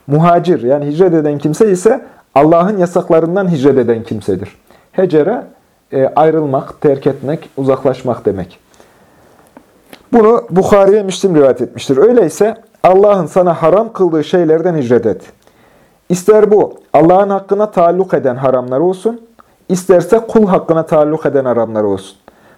muhacir yani hicret eden kimse ise Allah'ın yasaklarından hicret eden kimsedir. Hecere e, ayrılmak, terk etmek, uzaklaşmak demek. Bunu Bukhari ve Müslim rivayet etmiştir. Öyleyse Allah'ın sana haram kıldığı şeylerden hicret et. İster bu Allah'ın hakkına taalluk eden haramlar olsun, isterse kul hakkına taalluk eden haramlar olsun.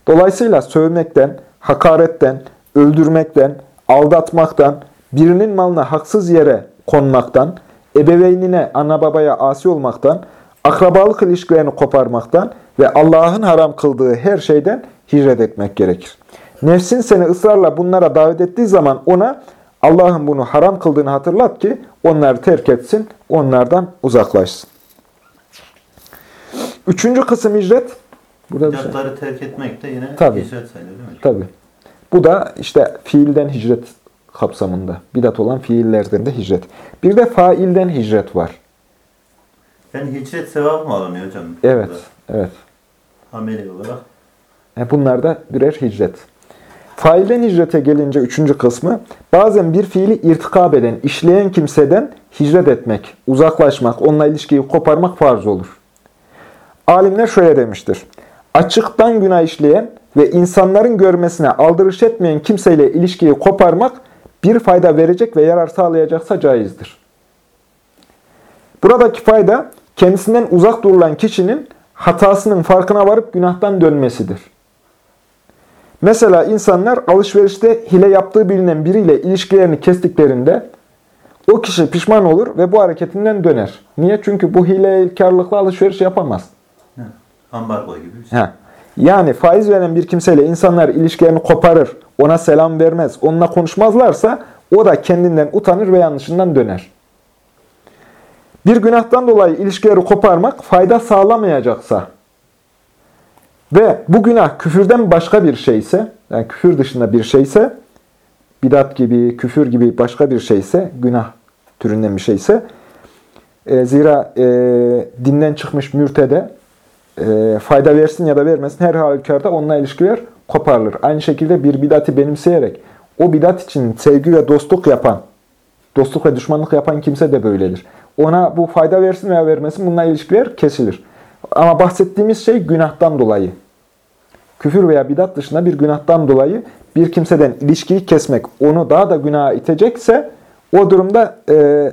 Dolayısıyla sövmekten, hakaretten, öldürmekten, aldatmaktan, birinin malına haksız yere konmaktan, ebeveynine, ana babaya asi olmaktan, akrabalık ilişkilerini koparmaktan ve Allah'ın haram kıldığı her şeyden hicret etmek gerekir. Nefsin seni ısrarla bunlara davet ettiği zaman ona Allah'ın bunu haram kıldığını hatırlat ki onları terk etsin, onlardan uzaklaşsın. Üçüncü kısım hicret. Burada şey.
Terk etmek de yine
Tabii.
hicret sayılır değil mi?
Tabii. Bu da işte fiilden hicret kapsamında. Bidat olan fiillerden de hicret. Bir de failden hicret var.
Yani hicret sevabı mı alınıyor hocam?
Evet,
Burada?
evet.
Ameli olarak.
E bunlar da birer hicret. Failden hicrete gelince üçüncü kısmı, bazen bir fiili irtikab eden, işleyen kimseden hicret etmek, uzaklaşmak, onunla ilişkiyi koparmak farz olur. Alimler şöyle demiştir. Açıktan günah işleyen ve insanların görmesine aldırış etmeyen kimseyle ilişkiyi koparmak bir fayda verecek ve yarar sağlayacaksa caizdir. Buradaki fayda kendisinden uzak durulan kişinin hatasının farkına varıp günahtan dönmesidir. Mesela insanlar alışverişte hile yaptığı bilinen biriyle ilişkilerini kestiklerinde o kişi pişman olur ve bu hareketinden döner. Niye? Çünkü bu hilekarlıkla alışveriş yapamaz.
Heh, Ambargo gibi bir şey.
Yani faiz veren bir kimseyle insanlar ilişkilerini koparır, ona selam vermez, onunla konuşmazlarsa o da kendinden utanır ve yanlışından döner. Bir günahtan dolayı ilişkileri koparmak fayda sağlamayacaksa ve bu günah küfürden başka bir şeyse, yani küfür dışında bir şeyse, bidat gibi, küfür gibi başka bir şeyse, günah türünden bir şeyse, e, zira e, dinden çıkmış mürtede e, fayda versin ya da vermesin her halükarda onunla ilişkiler koparılır. Aynı şekilde bir bidati benimseyerek o bidat için sevgi ve dostluk yapan, dostluk ve düşmanlık yapan kimse de böyledir. Ona bu fayda versin veya vermesin bununla ilişkiler kesilir. Ama bahsettiğimiz şey günahtan dolayı. Küfür veya bidat dışında bir günahtan dolayı bir kimseden ilişkiyi kesmek, onu daha da günaha itecekse o durumda e,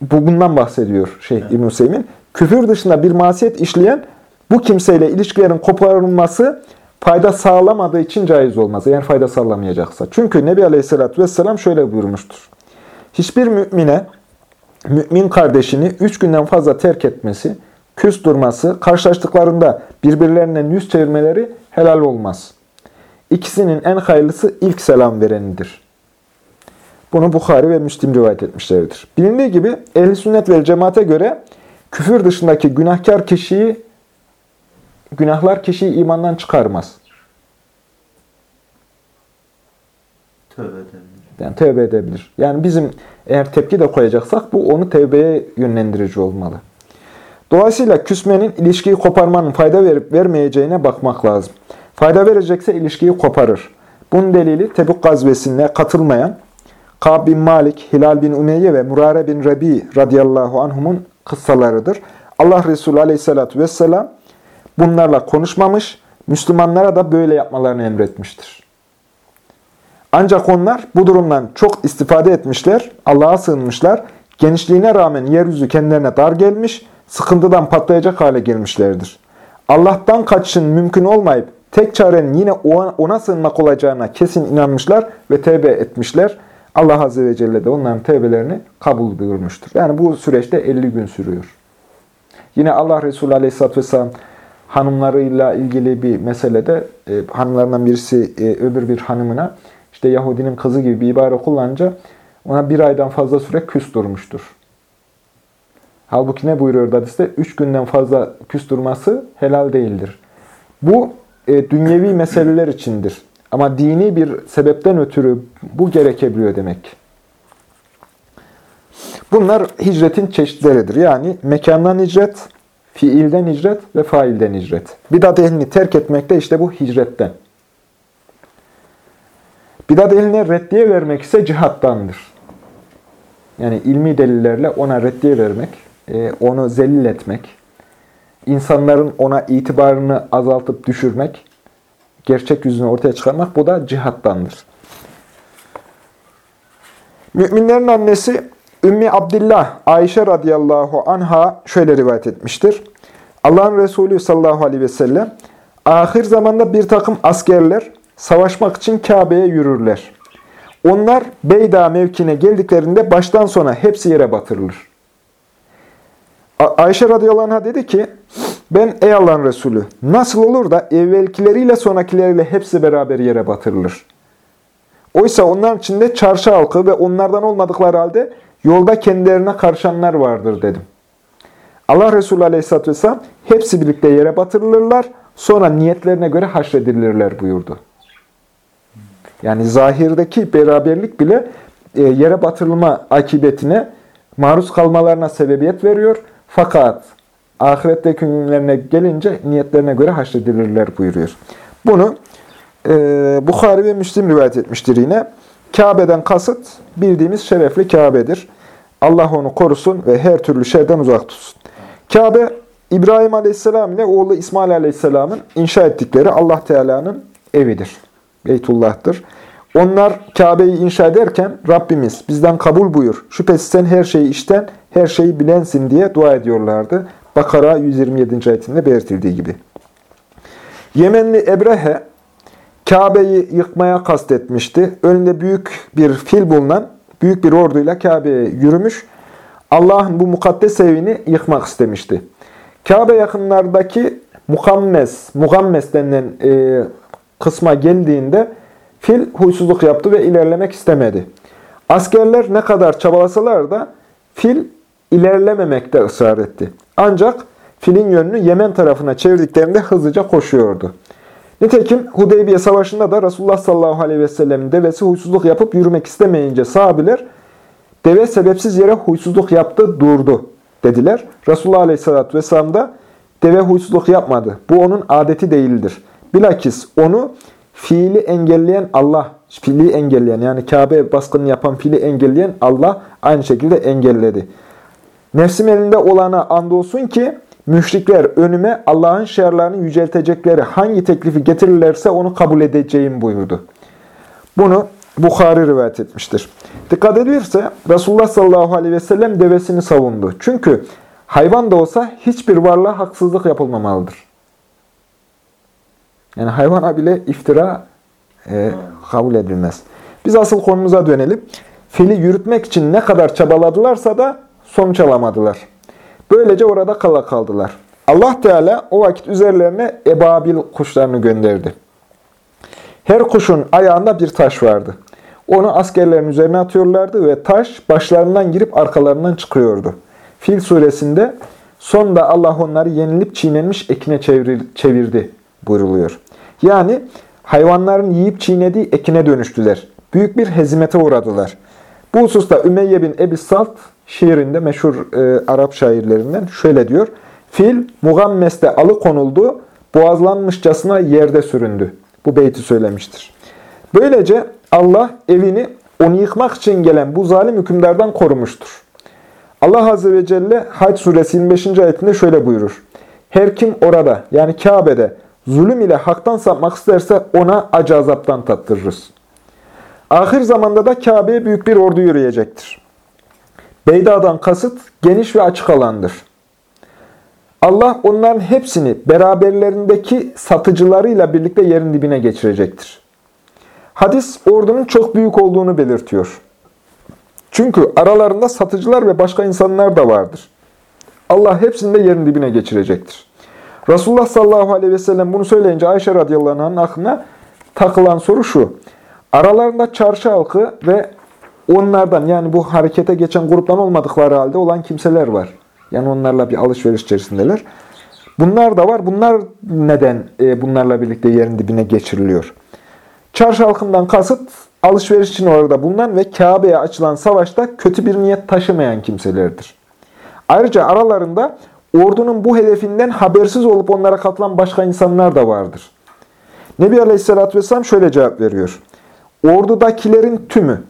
bu bundan bahsediyor şey
Evet.
İbn Hüseyin. Küfür dışında bir masiyet işleyen bu kimseyle ilişkilerin koparılması fayda sağlamadığı için caiz olmaz. Eğer fayda sağlamayacaksa. Çünkü Nebi Aleyhisselatü Vesselam şöyle buyurmuştur. Hiçbir mümine, mümin kardeşini üç günden fazla terk etmesi, küs durması, karşılaştıklarında birbirlerinden yüz çevirmeleri helal olmaz. İkisinin en hayırlısı ilk selam verenidir. Bunu Bukhari ve Müslim rivayet etmişlerdir. Bilindiği gibi ehl sünnet ve cemaate göre küfür dışındaki günahkar kişiyi, günahlar kişiyi imandan çıkarmaz.
Tövbe edelim.
Yani tevbe edebilir. Yani bizim eğer tepki de koyacaksak bu onu tevbeye yönlendirici olmalı. Dolayısıyla küsmenin ilişkiyi koparmanın fayda verip vermeyeceğine bakmak lazım. Fayda verecekse ilişkiyi koparır. Bunun delili Tebuk gazvesine katılmayan Kab bin Malik, Hilal bin Umeyye ve Murare bin Rebi radıyallahu anhumun kıssalarıdır. Allah Resulü aleyhissalatü vesselam bunlarla konuşmamış, Müslümanlara da böyle yapmalarını emretmiştir. Ancak onlar bu durumdan çok istifade etmişler, Allah'a sığınmışlar. Genişliğine rağmen yeryüzü kendilerine dar gelmiş, sıkıntıdan patlayacak hale gelmişlerdir. Allah'tan kaçışın mümkün olmayıp tek çarenin yine ona, sığınmak olacağına kesin inanmışlar ve tevbe etmişler. Allah Azze ve Celle de onların tevbelerini kabul buyurmuştur. Yani bu süreçte 50 gün sürüyor. Yine Allah Resulü Aleyhisselatü Vesselam hanımlarıyla ilgili bir meselede e, hanımlarından birisi e, öbür bir hanımına işte Yahudinin kızı gibi bir ibare kullanınca ona bir aydan fazla süre küs durmuştur. Halbuki ne buyuruyor hadiste? Üç günden fazla küs durması helal değildir. Bu e, dünyevi meseleler içindir. Ama dini bir sebepten ötürü bu gerekebiliyor demek. Bunlar hicretin çeşitleridir. Yani mekandan hicret, fiilden hicret ve failden hicret. Bidat ehlini terk etmek de işte bu hicretten. Bidat ehline reddiye vermek ise cihattandır. Yani ilmi delillerle ona reddiye vermek, e, onu zelil etmek, insanların ona itibarını azaltıp düşürmek, gerçek yüzünü ortaya çıkarmak bu da cihattandır. Müminlerin annesi Ümmi Abdillah Ayşe radıyallahu anha şöyle rivayet etmiştir. Allah'ın Resulü sallallahu aleyhi ve sellem ahir zamanda bir takım askerler savaşmak için Kabe'ye yürürler. Onlar Beyda mevkine geldiklerinde baştan sona hepsi yere batırılır. Ayşe radıyallahu anh'a dedi ki, ben ey Allah'ın Resulü nasıl olur da evvelkileriyle sonrakileriyle hepsi beraber yere batırılır? Oysa onların içinde çarşı halkı ve onlardan olmadıkları halde yolda kendilerine karışanlar vardır dedim. Allah Resulü Aleyhisselatü Vesselam hepsi birlikte yere batırılırlar, sonra niyetlerine göre haşredilirler buyurdu. Yani zahirdeki beraberlik bile e, yere batırılma akibetine maruz kalmalarına sebebiyet veriyor. Fakat ahiretteki günlerine gelince niyetlerine göre haşredilirler buyuruyor. Bunu e, Bukhari ve Müslim rivayet etmiştir yine. Kabe'den kasıt bildiğimiz şerefli Kabe'dir. Allah onu korusun ve her türlü şeyden uzak tutsun. Kabe, İbrahim Aleyhisselam ile oğlu İsmail Aleyhisselam'ın inşa ettikleri Allah Teala'nın evidir. Beytullah'tır. Onlar Kabe'yi inşa ederken Rabbimiz bizden kabul buyur. Şüphesiz sen her şeyi işten, her şeyi bilensin diye dua ediyorlardı. Bakara 127. ayetinde belirtildiği gibi. Yemenli Ebrehe, Kabe'yi yıkmaya kastetmişti. Önünde büyük bir fil bulunan büyük bir orduyla Kabe'ye yürümüş. Allah'ın bu mukaddes evini yıkmak istemişti. Kabe yakınlardaki Muhammes, Muhammes denilen e, kısma geldiğinde fil huysuzluk yaptı ve ilerlemek istemedi. Askerler ne kadar çabalasalar da fil ilerlememekte ısrar etti. Ancak filin yönünü Yemen tarafına çevirdiklerinde hızlıca koşuyordu. Nitekim Hudeybiye Savaşı'nda da Resulullah sallallahu aleyhi ve sellem'in devesi huysuzluk yapıp yürümek istemeyince sahabiler deve sebepsiz yere huysuzluk yaptı, durdu dediler. Resulullah aleyhissalatü vesselam da deve huysuzluk yapmadı. Bu onun adeti değildir. Bilakis onu fiili engelleyen Allah, fiili engelleyen yani Kabe baskını yapan fiili engelleyen Allah aynı şekilde engelledi. Nefsim elinde olana andolsun ki müşrikler önüme Allah'ın şerlerini yüceltecekleri hangi teklifi getirirlerse onu kabul edeceğim buyurdu. Bunu Bukhari rivayet etmiştir. Dikkat edilirse Resulullah sallallahu aleyhi ve sellem devesini savundu. Çünkü hayvan da olsa hiçbir varlığa haksızlık yapılmamalıdır. Yani hayvana bile iftira e, kabul edilmez. Biz asıl konumuza dönelim. Fili yürütmek için ne kadar çabaladılarsa da sonuç alamadılar. Böylece orada kala kaldılar. Allah Teala o vakit üzerlerine ebabil kuşlarını gönderdi. Her kuşun ayağında bir taş vardı. Onu askerlerin üzerine atıyorlardı ve taş başlarından girip arkalarından çıkıyordu. Fil suresinde sonda Allah onları yenilip çiğnenmiş ekine çevirdi buyruluyor. Yani hayvanların yiyip çiğnediği ekine dönüştüler. Büyük bir hezimete uğradılar. Bu hususta Ümeyye bin Ebi Salt şiirinde meşhur e, Arap şairlerinden şöyle diyor. Fil Mugammes'te alıkonuldu, boğazlanmışçasına yerde süründü. Bu beyti söylemiştir. Böylece Allah evini onu yıkmak için gelen bu zalim hükümdardan korumuştur. Allah Azze ve Celle Hac suresi 25. ayetinde şöyle buyurur. Her kim orada yani Kabe'de zulüm ile haktan sapmak isterse ona acı azaptan tattırırız. Ahir zamanda da Kabe'ye büyük bir ordu yürüyecektir. Beyda'dan kasıt geniş ve açık alandır. Allah onların hepsini beraberlerindeki satıcılarıyla birlikte yerin dibine geçirecektir. Hadis ordunun çok büyük olduğunu belirtiyor. Çünkü aralarında satıcılar ve başka insanlar da vardır. Allah hepsini de yerin dibine geçirecektir. Resulullah sallallahu aleyhi ve sellem bunu söyleyince Ayşe radıyallahu anh'ın aklına takılan soru şu. Aralarında çarşı halkı ve onlardan yani bu harekete geçen gruptan olmadıkları halde olan kimseler var. Yani onlarla bir alışveriş içerisindeler. Bunlar da var. Bunlar neden e, bunlarla birlikte yerin dibine geçiriliyor? Çarşı halkından kasıt alışveriş için orada bulunan ve Kabe'ye açılan savaşta kötü bir niyet taşımayan kimselerdir. Ayrıca aralarında ordunun bu hedefinden habersiz olup onlara katılan başka insanlar da vardır. Nebi Aleyhisselatü Vesselam şöyle cevap veriyor. Ordudakilerin tümü,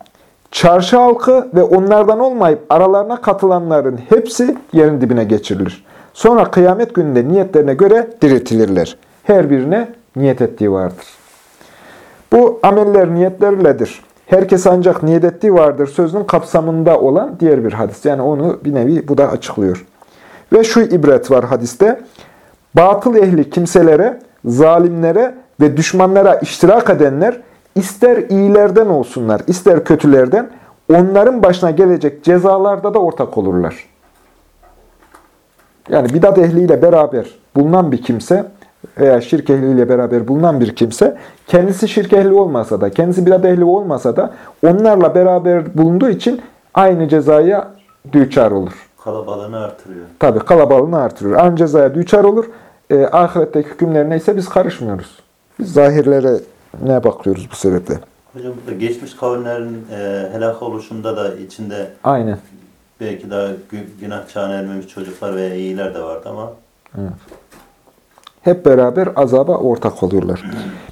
çarşı halkı ve onlardan olmayıp aralarına katılanların hepsi yerin dibine geçirilir. Sonra kıyamet gününde niyetlerine göre diriltilirler. Her birine niyet ettiği vardır. Bu ameller niyetlerledir. herkes ancak niyet ettiği vardır sözünün kapsamında olan diğer bir hadis. Yani onu bir nevi bu da açıklıyor. Ve şu ibret var hadiste. Batıl ehli kimselere, zalimlere ve düşmanlara iştirak edenler ister iyilerden olsunlar, ister kötülerden onların başına gelecek cezalarda da ortak olurlar. Yani bidat ehliyle beraber bulunan bir kimse veya şirk ehliyle beraber bulunan bir kimse kendisi şirk ehli olmasa da, kendisi bidat ehli olmasa da onlarla beraber bulunduğu için aynı cezaya düçar olur.
Kalabalığını artırıyor.
Tabi kalabalığını artırıyor. Aynı cezaya düçar olur. E, ahiretteki hükümler neyse biz karışmıyoruz. Biz zahirlere ne bakıyoruz bu sebeple?
Hocam burada geçmiş kavimlerin e, helak oluşunda da içinde
Aynen.
belki daha gü- günah çağına ermemiş çocuklar veya iyiler de vardı ama
Hep beraber azaba ortak oluyorlar.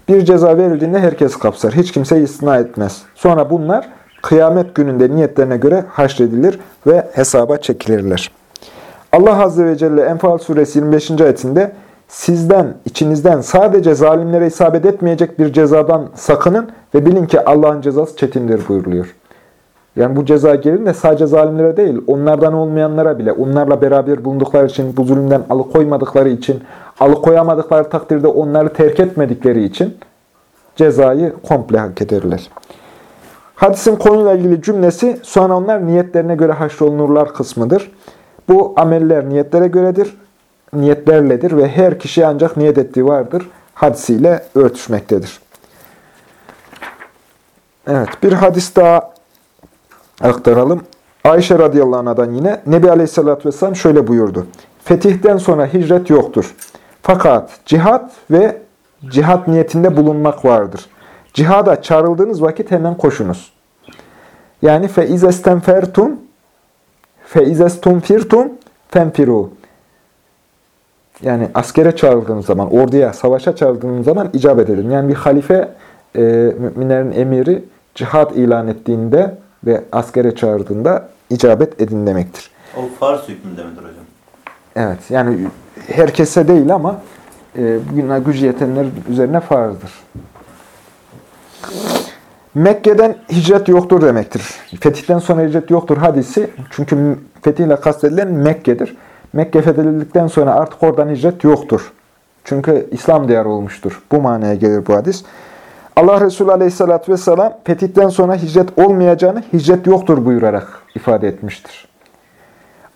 Bir ceza verildiğinde herkes kapsar. Hiç kimse istina etmez. Sonra bunlar kıyamet gününde niyetlerine göre haşredilir ve hesaba çekilirler. Allah Azze ve Celle Enfal suresi 25. ayetinde sizden, içinizden sadece zalimlere isabet etmeyecek bir cezadan sakının ve bilin ki Allah'ın cezası çetindir buyuruluyor. Yani bu ceza gelirinde sadece zalimlere değil, onlardan olmayanlara bile, onlarla beraber bulundukları için, bu zulümden alıkoymadıkları için, alıkoyamadıkları takdirde onları terk etmedikleri için cezayı komple hak ederler. Hadisin konuyla ilgili cümlesi, sonra onlar niyetlerine göre haşrolunurlar kısmıdır. Bu ameller niyetlere göredir, niyetlerledir ve her kişi ancak niyet ettiği vardır hadisiyle örtüşmektedir. Evet, bir hadis daha aktaralım. Ayşe radıyallahu anh'dan yine Nebi aleyhissalatü vesselam şöyle buyurdu. Fetihten sonra hicret yoktur. Fakat cihat ve cihat niyetinde bulunmak vardır. Cihada çağrıldığınız vakit hemen koşunuz. Yani feizestenfertum feizestumfirtum fenfiru. Yani askere çağrıldığınız zaman, orduya, savaşa çağrıldığınız zaman icabet edin. Yani bir halife, e, müminlerin emiri cihat ilan ettiğinde ve askere çağırdığında icabet edin demektir.
o farz hükmünde midir hocam?
Evet, yani herkese değil ama e, bugün gücü yetenler üzerine farzdır. Mekke'den hicret yoktur demektir. Fetihten sonra hicret yoktur hadisi. Çünkü fetihle kastedilen Mekke'dir. Mekke fethedildikten sonra artık oradan hicret yoktur. Çünkü İslam diyarı olmuştur. Bu manaya gelir bu hadis. Allah Resulü Aleyhisselatü Vesselam fetihten sonra hicret olmayacağını hicret yoktur buyurarak ifade etmiştir.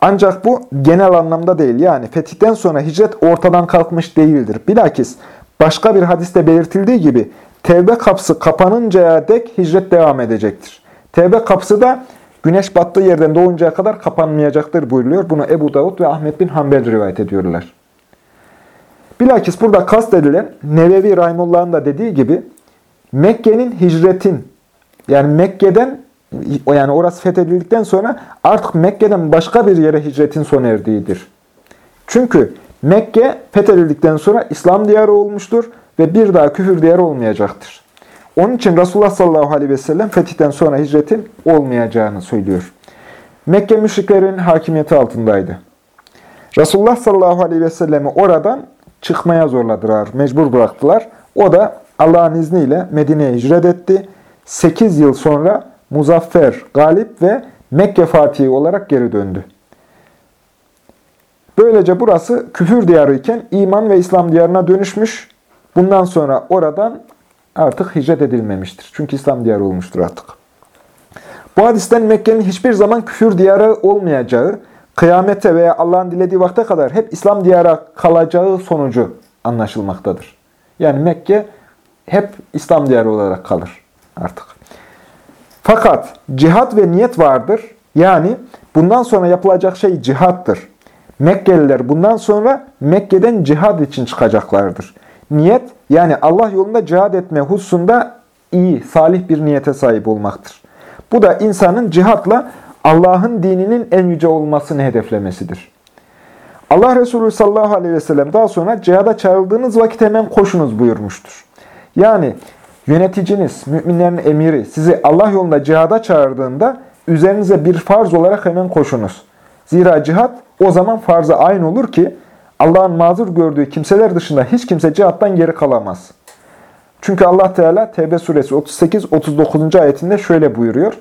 Ancak bu genel anlamda değil. Yani fetihten sonra hicret ortadan kalkmış değildir. Bilakis başka bir hadiste belirtildiği gibi tevbe kapısı kapanıncaya dek hicret devam edecektir. Tevbe kapısı da güneş battığı yerden doğuncaya kadar kapanmayacaktır buyuruluyor. Bunu Ebu Davud ve Ahmet bin Hanbel rivayet ediyorlar. Bilakis burada kastedilen Nevevi Rahimullah'ın da dediği gibi Mekke'nin hicretin yani Mekke'den yani orası fethedildikten sonra artık Mekke'den başka bir yere hicretin sona erdiğidir. Çünkü Mekke fethedildikten sonra İslam diyarı olmuştur ve bir daha küfür diyarı olmayacaktır. Onun için Resulullah sallallahu aleyhi ve sellem fetihten sonra hicretin olmayacağını söylüyor. Mekke müşriklerin hakimiyeti altındaydı. Resulullah sallallahu aleyhi ve sellemi oradan çıkmaya zorladılar, mecbur bıraktılar. O da Allah'ın izniyle Medine'ye hicret etti. 8 yıl sonra muzaffer, galip ve Mekke fatihi olarak geri döndü. Böylece burası küfür diyarı iken iman ve İslam diyarına dönüşmüş. Bundan sonra oradan artık hicret edilmemiştir. Çünkü İslam diyarı olmuştur artık. Bu hadisten Mekke'nin hiçbir zaman küfür diyarı olmayacağı, kıyamete veya Allah'ın dilediği vakte kadar hep İslam diyarı kalacağı sonucu anlaşılmaktadır. Yani Mekke hep İslam diyarı olarak kalır artık. Fakat cihat ve niyet vardır. Yani bundan sonra yapılacak şey cihattır. Mekkeliler bundan sonra Mekke'den cihad için çıkacaklardır. Niyet yani Allah yolunda cihad etme hususunda iyi, salih bir niyete sahip olmaktır. Bu da insanın cihatla Allah'ın dininin en yüce olmasını hedeflemesidir. Allah Resulü sallallahu aleyhi ve sellem daha sonra cihada çağrıldığınız vakit hemen koşunuz buyurmuştur. Yani yöneticiniz, müminlerin emiri sizi Allah yolunda cihada çağırdığında üzerinize bir farz olarak hemen koşunuz. Zira cihat o zaman farza aynı olur ki Allah'ın mazur gördüğü kimseler dışında hiç kimse cihattan geri kalamaz. Çünkü Allah Teala Tevbe suresi 38-39. ayetinde şöyle buyuruyor.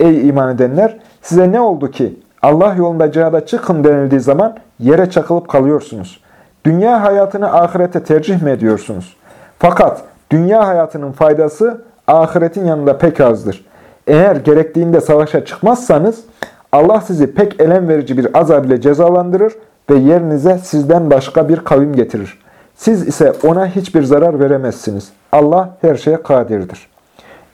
Ey iman edenler! Size ne oldu ki Allah yolunda cihada çıkın denildiği zaman yere çakılıp kalıyorsunuz. Dünya hayatını ahirete tercih mi ediyorsunuz? Fakat dünya hayatının faydası ahiretin yanında pek azdır. Eğer gerektiğinde savaşa çıkmazsanız Allah sizi pek elem verici bir azab ile cezalandırır ve yerinize sizden başka bir kavim getirir. Siz ise ona hiçbir zarar veremezsiniz. Allah her şeye kadirdir.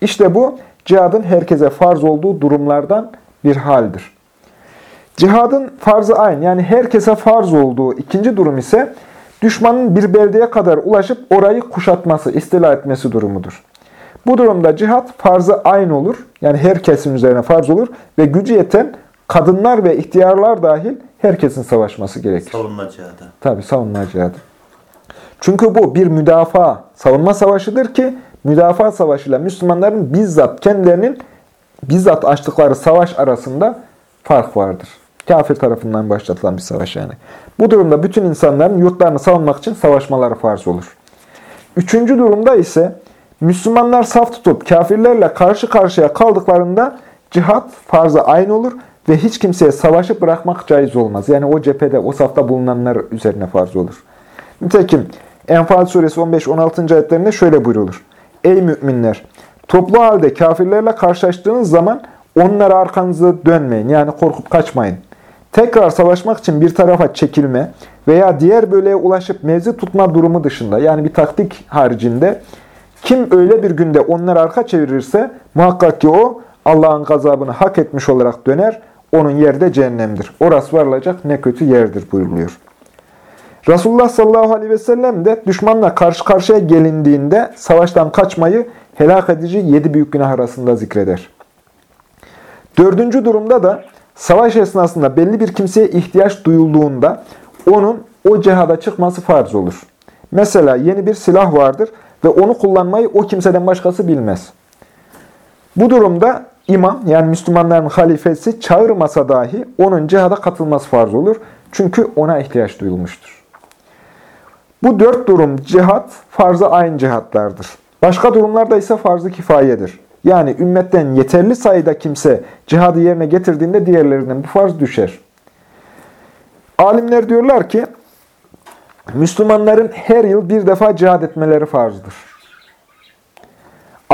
İşte bu cihadın herkese farz olduğu durumlardan bir haldir. Cihadın farzı aynı yani herkese farz olduğu ikinci durum ise düşmanın bir beldeye kadar ulaşıp orayı kuşatması, istila etmesi durumudur. Bu durumda cihat farzı aynı olur. Yani herkesin üzerine farz olur ve gücü yeten kadınlar ve ihtiyarlar dahil herkesin savaşması gerekir.
Savunma cihadı.
Tabi savunma cihadı. Çünkü bu bir müdafaa, savunma savaşıdır ki müdafaa savaşıyla Müslümanların bizzat kendilerinin bizzat açtıkları savaş arasında fark vardır. Kafir tarafından başlatılan bir savaş yani. Bu durumda bütün insanların yurtlarını savunmak için savaşmaları farz olur. Üçüncü durumda ise Müslümanlar saf tutup kafirlerle karşı karşıya kaldıklarında cihat farzı aynı olur ve hiç kimseye savaşı bırakmak caiz olmaz. Yani o cephede, o safta bulunanlar üzerine farz olur. Nitekim Enfal suresi 15-16. ayetlerinde şöyle buyrulur. Ey müminler! Toplu halde kafirlerle karşılaştığınız zaman onlara arkanızı dönmeyin. Yani korkup kaçmayın. Tekrar savaşmak için bir tarafa çekilme veya diğer bölüye ulaşıp mevzi tutma durumu dışında yani bir taktik haricinde kim öyle bir günde onları arka çevirirse muhakkak ki o Allah'ın gazabını hak etmiş olarak döner. Onun yeri de cehennemdir. Orası varılacak ne kötü yerdir buyuruluyor. Resulullah sallallahu aleyhi ve sellem de düşmanla karşı karşıya gelindiğinde savaştan kaçmayı helak edici yedi büyük günah arasında zikreder. Dördüncü durumda da savaş esnasında belli bir kimseye ihtiyaç duyulduğunda onun o cihada çıkması farz olur. Mesela yeni bir silah vardır ve onu kullanmayı o kimseden başkası bilmez. Bu durumda imam yani Müslümanların halifesi çağırmasa dahi onun cihada katılması farz olur. Çünkü ona ihtiyaç duyulmuştur. Bu dört durum cihat, farzı aynı cihatlardır. Başka durumlarda ise farzı kifayedir. Yani ümmetten yeterli sayıda kimse cihadı yerine getirdiğinde diğerlerinden bu farz düşer. Alimler diyorlar ki, Müslümanların her yıl bir defa cihad etmeleri farzdır.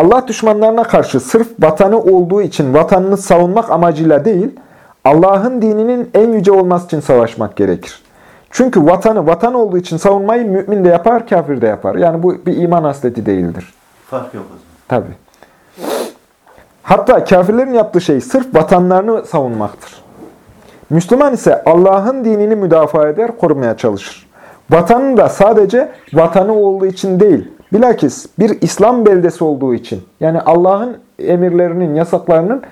Allah düşmanlarına karşı sırf vatanı olduğu için vatanını savunmak amacıyla değil, Allah'ın dininin en yüce olması için savaşmak gerekir. Çünkü vatanı vatan olduğu için savunmayı mümin de yapar, kafir de yapar. Yani bu bir iman asleti değildir.
Fark yok o zaman.
Tabi. Hatta kafirlerin yaptığı şey sırf vatanlarını savunmaktır. Müslüman ise Allah'ın dinini müdafaa eder, korumaya çalışır. Vatanın da sadece vatanı olduğu için değil, bilakis bir İslam beldesi olduğu için, yani Allah'ın emirlerinin, yasaklarının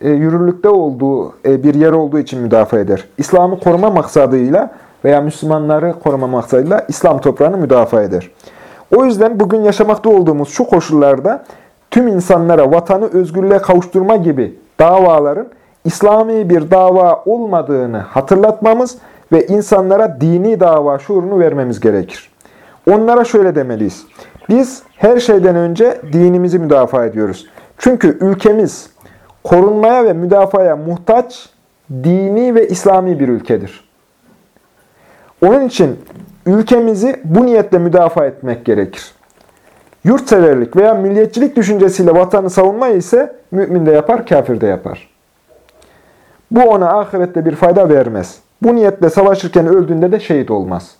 e, yürürlükte olduğu e, bir yer olduğu için müdafaa eder. İslam'ı koruma maksadıyla veya Müslümanları koruma maksadıyla İslam toprağını müdafaa eder. O yüzden bugün yaşamakta olduğumuz şu koşullarda tüm insanlara vatanı özgürlüğe kavuşturma gibi davaların İslami bir dava olmadığını hatırlatmamız ve insanlara dini dava şuurunu vermemiz gerekir. Onlara şöyle demeliyiz. Biz her şeyden önce dinimizi müdafaa ediyoruz. Çünkü ülkemiz korunmaya ve müdafaya muhtaç dini ve İslami bir ülkedir. Onun için ülkemizi bu niyetle müdafaa etmek gerekir. Yurtseverlik veya milliyetçilik düşüncesiyle vatanı savunmayı ise mümin de yapar, kafir de yapar. Bu ona ahirette bir fayda vermez. Bu niyetle savaşırken öldüğünde de şehit olmaz.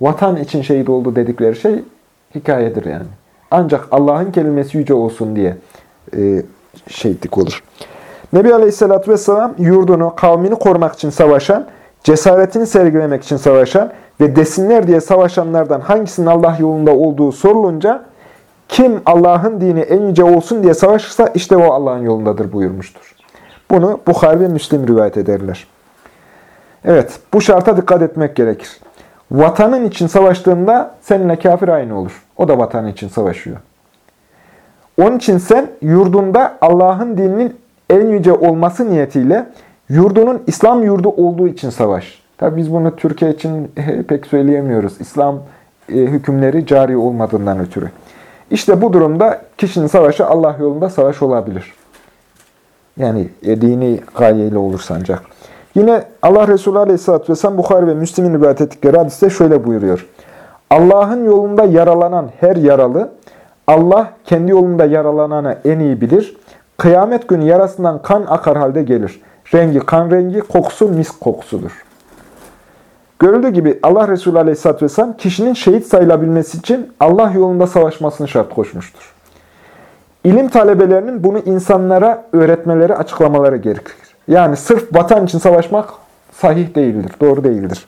Vatan için şehit oldu dedikleri şey hikayedir yani. Ancak Allah'ın kelimesi yüce olsun diye e, şehitlik olur. Nebi Aleyhisselatü Vesselam yurdunu, kavmini korumak için savaşan, cesaretini sergilemek için savaşan ve desinler diye savaşanlardan hangisinin Allah yolunda olduğu sorulunca kim Allah'ın dini en yüce olsun diye savaşırsa işte o Allah'ın yolundadır buyurmuştur. Bunu Bukhari ve Müslim rivayet ederler. Evet, bu şarta dikkat etmek gerekir. Vatanın için savaştığında seninle kafir aynı olur. O da vatanın için savaşıyor. Onun için sen yurdunda Allah'ın dininin en yüce olması niyetiyle yurdunun İslam yurdu olduğu için savaş. Tabi biz bunu Türkiye için pek söyleyemiyoruz. İslam e, hükümleri cari olmadığından ötürü. İşte bu durumda kişinin savaşı Allah yolunda savaş olabilir. Yani e, dini gayeyle olursa ancak. Yine Allah Resulü Aleyhisselatü Vesselam Bukhari ve Müslim'in rivayet ettikleri hadiste şöyle buyuruyor. Allah'ın yolunda yaralanan her yaralı, Allah kendi yolunda yaralananı en iyi bilir. Kıyamet günü yarasından kan akar halde gelir. Rengi kan rengi, kokusu misk kokusudur. Görüldüğü gibi Allah Resulü Aleyhisselatü Vesselam kişinin şehit sayılabilmesi için Allah yolunda savaşmasını şart koşmuştur. İlim talebelerinin bunu insanlara öğretmeleri, açıklamaları gerekir. Yani sırf vatan için savaşmak sahih değildir, doğru değildir.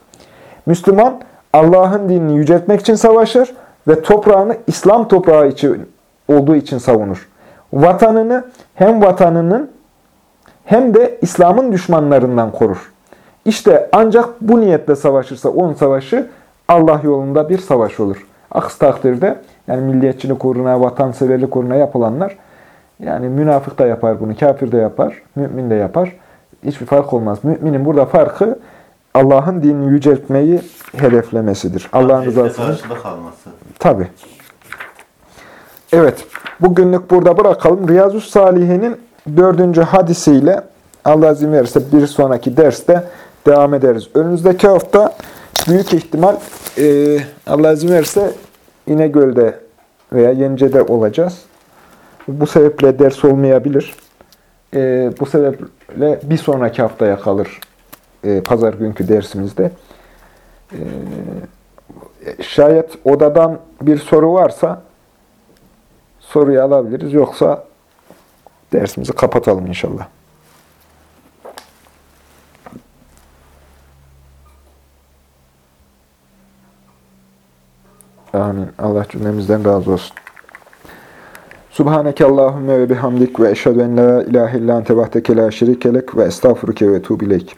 Müslüman Allah'ın dinini yüceltmek için savaşır ve toprağını İslam toprağı için olduğu için savunur. Vatanını hem vatanının hem de İslam'ın düşmanlarından korur. İşte ancak bu niyetle savaşırsa onun savaşı Allah yolunda bir savaş olur. Aksi takdirde yani milliyetçilik uğruna, vatanseverlik uğruna yapılanlar yani münafık da yapar bunu, kafir de yapar, mümin de yapar. Hiçbir fark olmaz. Müminin burada farkı Allah'ın dinini yüceltmeyi hedeflemesidir. Allah'ın rızasını.
karşılık alması.
Tabi. Evet. Bugünlük burada bırakalım. Riyazu Salihin'in dördüncü hadisiyle Allah izin verirse bir sonraki derste devam ederiz. Önümüzdeki hafta büyük ihtimal e, Allah izin verirse İnegöl'de veya Yenice'de olacağız. Bu sebeple ders olmayabilir. E, bu sebeple bir sonraki haftaya kalır e, pazar günkü dersimizde. E, şayet odadan bir soru varsa soruyu alabiliriz. Yoksa dersimizi kapatalım inşallah. Amin. Allah cümlemizden razı olsun. Subhaneke Allahümme ve bihamdik ve eşhedü en la ilahe illa ente vahdeke la şerikelek ve estağfuruke ve tuğbileyk.